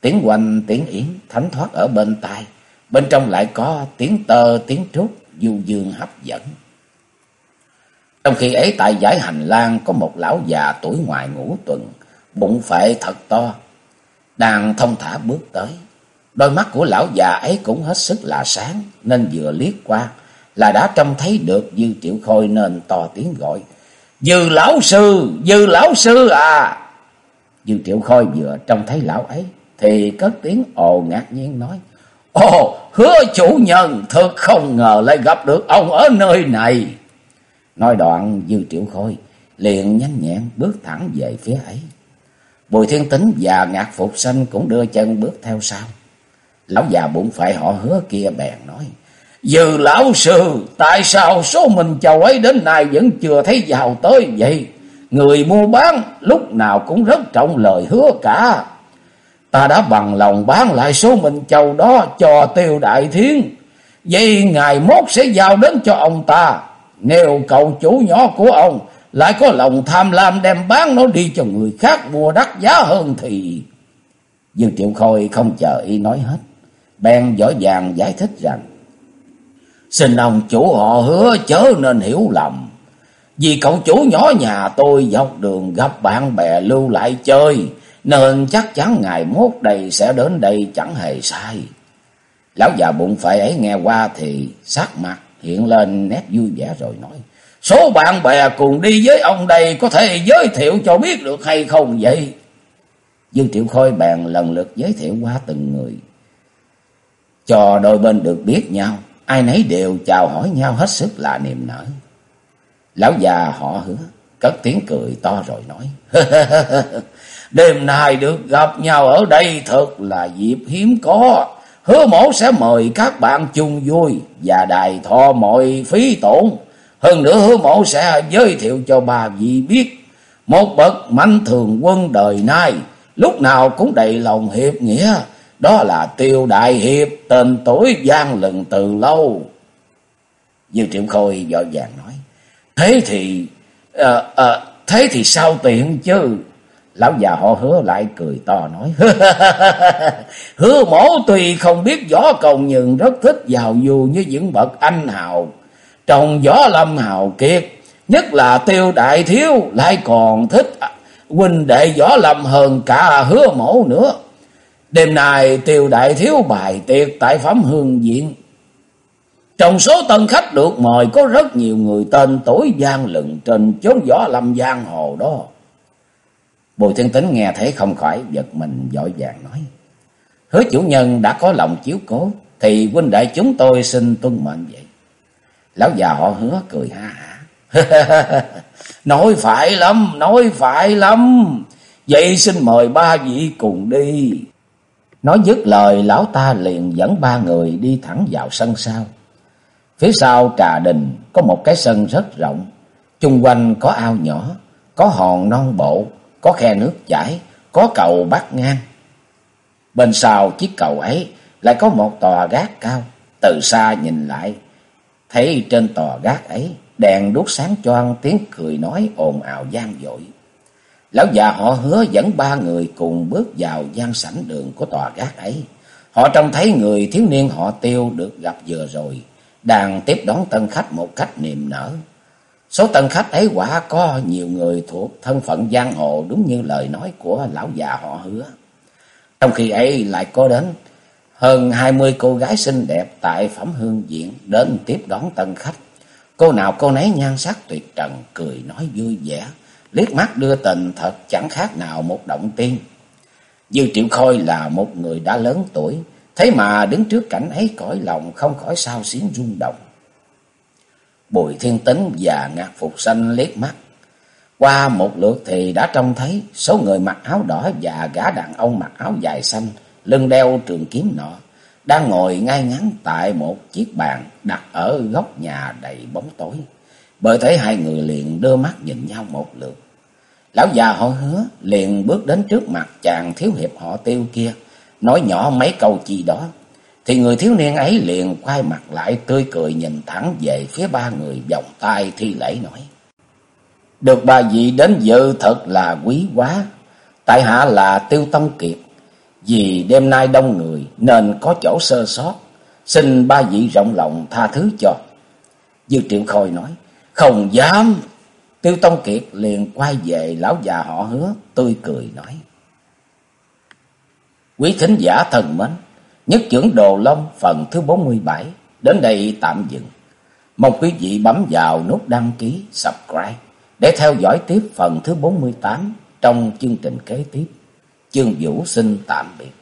Speaker 1: Tiếng quanh tiếng yến thánh thoát ở bên tai, bên trong lại có tiếng tơ tiếng trúc du dương hấp dẫn. Trong khi ấy tại giải hành lang có một lão già tuổi ngoài ngũ tuần, bụng phệ thật to, đang thông thả bước tới. Đôi mắt của lão già ấy cũng hết sức là sáng, nên vừa liếc qua là đã trông thấy được Dư Triệu Khôi nên to tiếng gọi. Dư lão sư, dư lão sư à! Dư Triệu Khôi vừa trông thấy lão ấy, thì cất tiếng ồ ngạc nhiên nói. Ồ, hứa chủ nhân, thật không ngờ lại gặp được ông ở nơi này. Nói đoạn Dư Triệu Khôi liền nhanh nhẹn bước thẳng về phía ấy. Bùi Thiên Tính và Ngạc Phục Sanh cũng đưa chân bước theo sau. Lão già bụng phải họ hứa kia bèn nói. Dư lão sư, tại sao số mình chầu ấy đến nay vẫn chưa thấy giàu tới vậy? Người mua bán lúc nào cũng rất trọng lời hứa cả. Ta đã bằng lòng bán lại số mình chầu đó cho tiêu đại thiên. Vậy ngày mốt sẽ giao đến cho ông ta. Nếu cậu chủ nhỏ của ông lại có lòng tham lam đem bán nó đi cho người khác mua đắt giá hơn thì... Dương Triệu Khôi không chờ y nói hết. Bèn dõi vàng giải thích rằng Xin ông chủ họ hứa chớ nên hiểu lầm. Vì cậu chủ nhỏ nhà tôi dọc đường gặp bạn bè lưu lại chơi, nên chắc chắn ngày mốt đây sẽ đến đây chẳng hề sai. Lão già bụng phải ấy nghe qua thì sát mặt hiện lên nét vui vẻ rồi nói. Số bạn bè cùng đi với ông đây có thể giới thiệu cho biết được hay không vậy? Dương Triệu Khôi bèn lần lượt giới thiệu qua từng người. Cho đôi bên được biết nhau, ai nấy đều chào hỏi nhau hết sức là niềm nở. Lão già họ hứa, cất tiếng cười to rồi nói. Đêm nay được gặp nhau ở đây thật là dịp hiếm có. Hứa mổ sẽ mời các bạn chung vui và đài thọ mọi phí tổn. Hơn nữa hứa mổ sẽ giới thiệu cho bà vị biết. Một bậc mạnh thường quân đời nay lúc nào cũng đầy lòng hiệp nghĩa. Đó là tiêu đại hiệp tên tuổi gian lừng từ lâu. Dư Triệu Khôi dò vàng nói. Thế thì... À, à, thế thì sao tiện chứ? Lão già họ hứa lại cười to nói. hứa mổ tuy không biết võ công nhưng rất thích vào dù như những bậc anh hào. Trong võ lâm hào kiệt, nhất là tiêu đại thiếu lại còn thích huynh đệ võ lâm hơn cả hứa mổ nữa. Đêm nay tiêu đại thiếu bài tiệc tại phẩm hương diện. Trong số tân khách được mời có rất nhiều người tên tuổi gian lừng trên chốn võ lâm giang hồ đó. Bùi thiên tính nghe thấy không khỏi giật mình dội vàng nói. Hứa chủ nhân đã có lòng chiếu cố, thì huynh đệ chúng tôi xin tuân mệnh vậy. Lão già họ hứa cười ha hả. nói phải lắm, nói phải lắm. Vậy xin mời ba vị cùng đi. Nói dứt lời, lão ta liền dẫn ba người đi thẳng vào sân sau. Phía sau trà đình có một cái sân rất rộng, chung quanh có ao nhỏ, có hòn non bộ, có khe nước chảy, có cầu bắc ngang. Bên sau chiếc cầu ấy lại có một tòa gác cao, từ xa nhìn lại, thấy trên tòa gác ấy đèn đuốc sáng choang tiếng cười nói ồn ào gian dội. Lão già họ hứa dẫn ba người cùng bước vào gian sảnh đường của tòa gác ấy. Họ trông thấy người thiếu niên họ tiêu được gặp vừa rồi, đang tiếp đón tân khách một cách niềm nở. Số tân khách ấy quả có nhiều người thuộc thân phận giang hồ đúng như lời nói của lão già họ hứa. Trong khi ấy lại có đến hơn hai mươi cô gái xinh đẹp tại Phẩm Hương Diện đến tiếp đón tân khách. Cô nào cô nấy nhan sắc tuyệt trần, cười nói vui vẻ, liếc mắt đưa tình thật chẳng khác nào một động tiên. Dư Triệu Khôi là một người đã lớn tuổi, thế mà đứng trước cảnh ấy cõi lòng không khỏi sao xuyến rung động. Bùi Thiên Tính và Ngạc Phục Xanh liếc mắt. Qua một lượt thì đã trông thấy số người mặc áo đỏ và gã đàn ông mặc áo dài xanh, lưng đeo trường kiếm nọ, đang ngồi ngay ngắn tại một chiếc bàn đặt ở góc nhà đầy bóng tối. Bởi thế hai người liền đưa mắt nhìn nhau một lượt. Lão già họ hứa liền bước đến trước mặt chàng thiếu hiệp họ tiêu kia, nói nhỏ mấy câu chi đó. Thì người thiếu niên ấy liền quay mặt lại tươi cười nhìn thẳng về phía ba người vòng tay thi lễ nói. Được bà vị đến dự thật là quý quá. Tại hạ là Tiêu Tông Kiệt. Vì đêm nay đông người nên có chỗ sơ sót. Xin ba vị rộng lòng tha thứ cho. Dư Triệu Khôi nói. Không dám. Tiêu Tông Kiệt liền quay về lão già họ hứa, tươi cười nói. Quý thính giả thần mến, nhất trưởng Đồ Long phần thứ 47 đến đây tạm dừng. Mong quý vị bấm vào nút đăng ký, subscribe để theo dõi tiếp phần thứ 48 trong chương trình kế tiếp. Chương Vũ xin tạm biệt.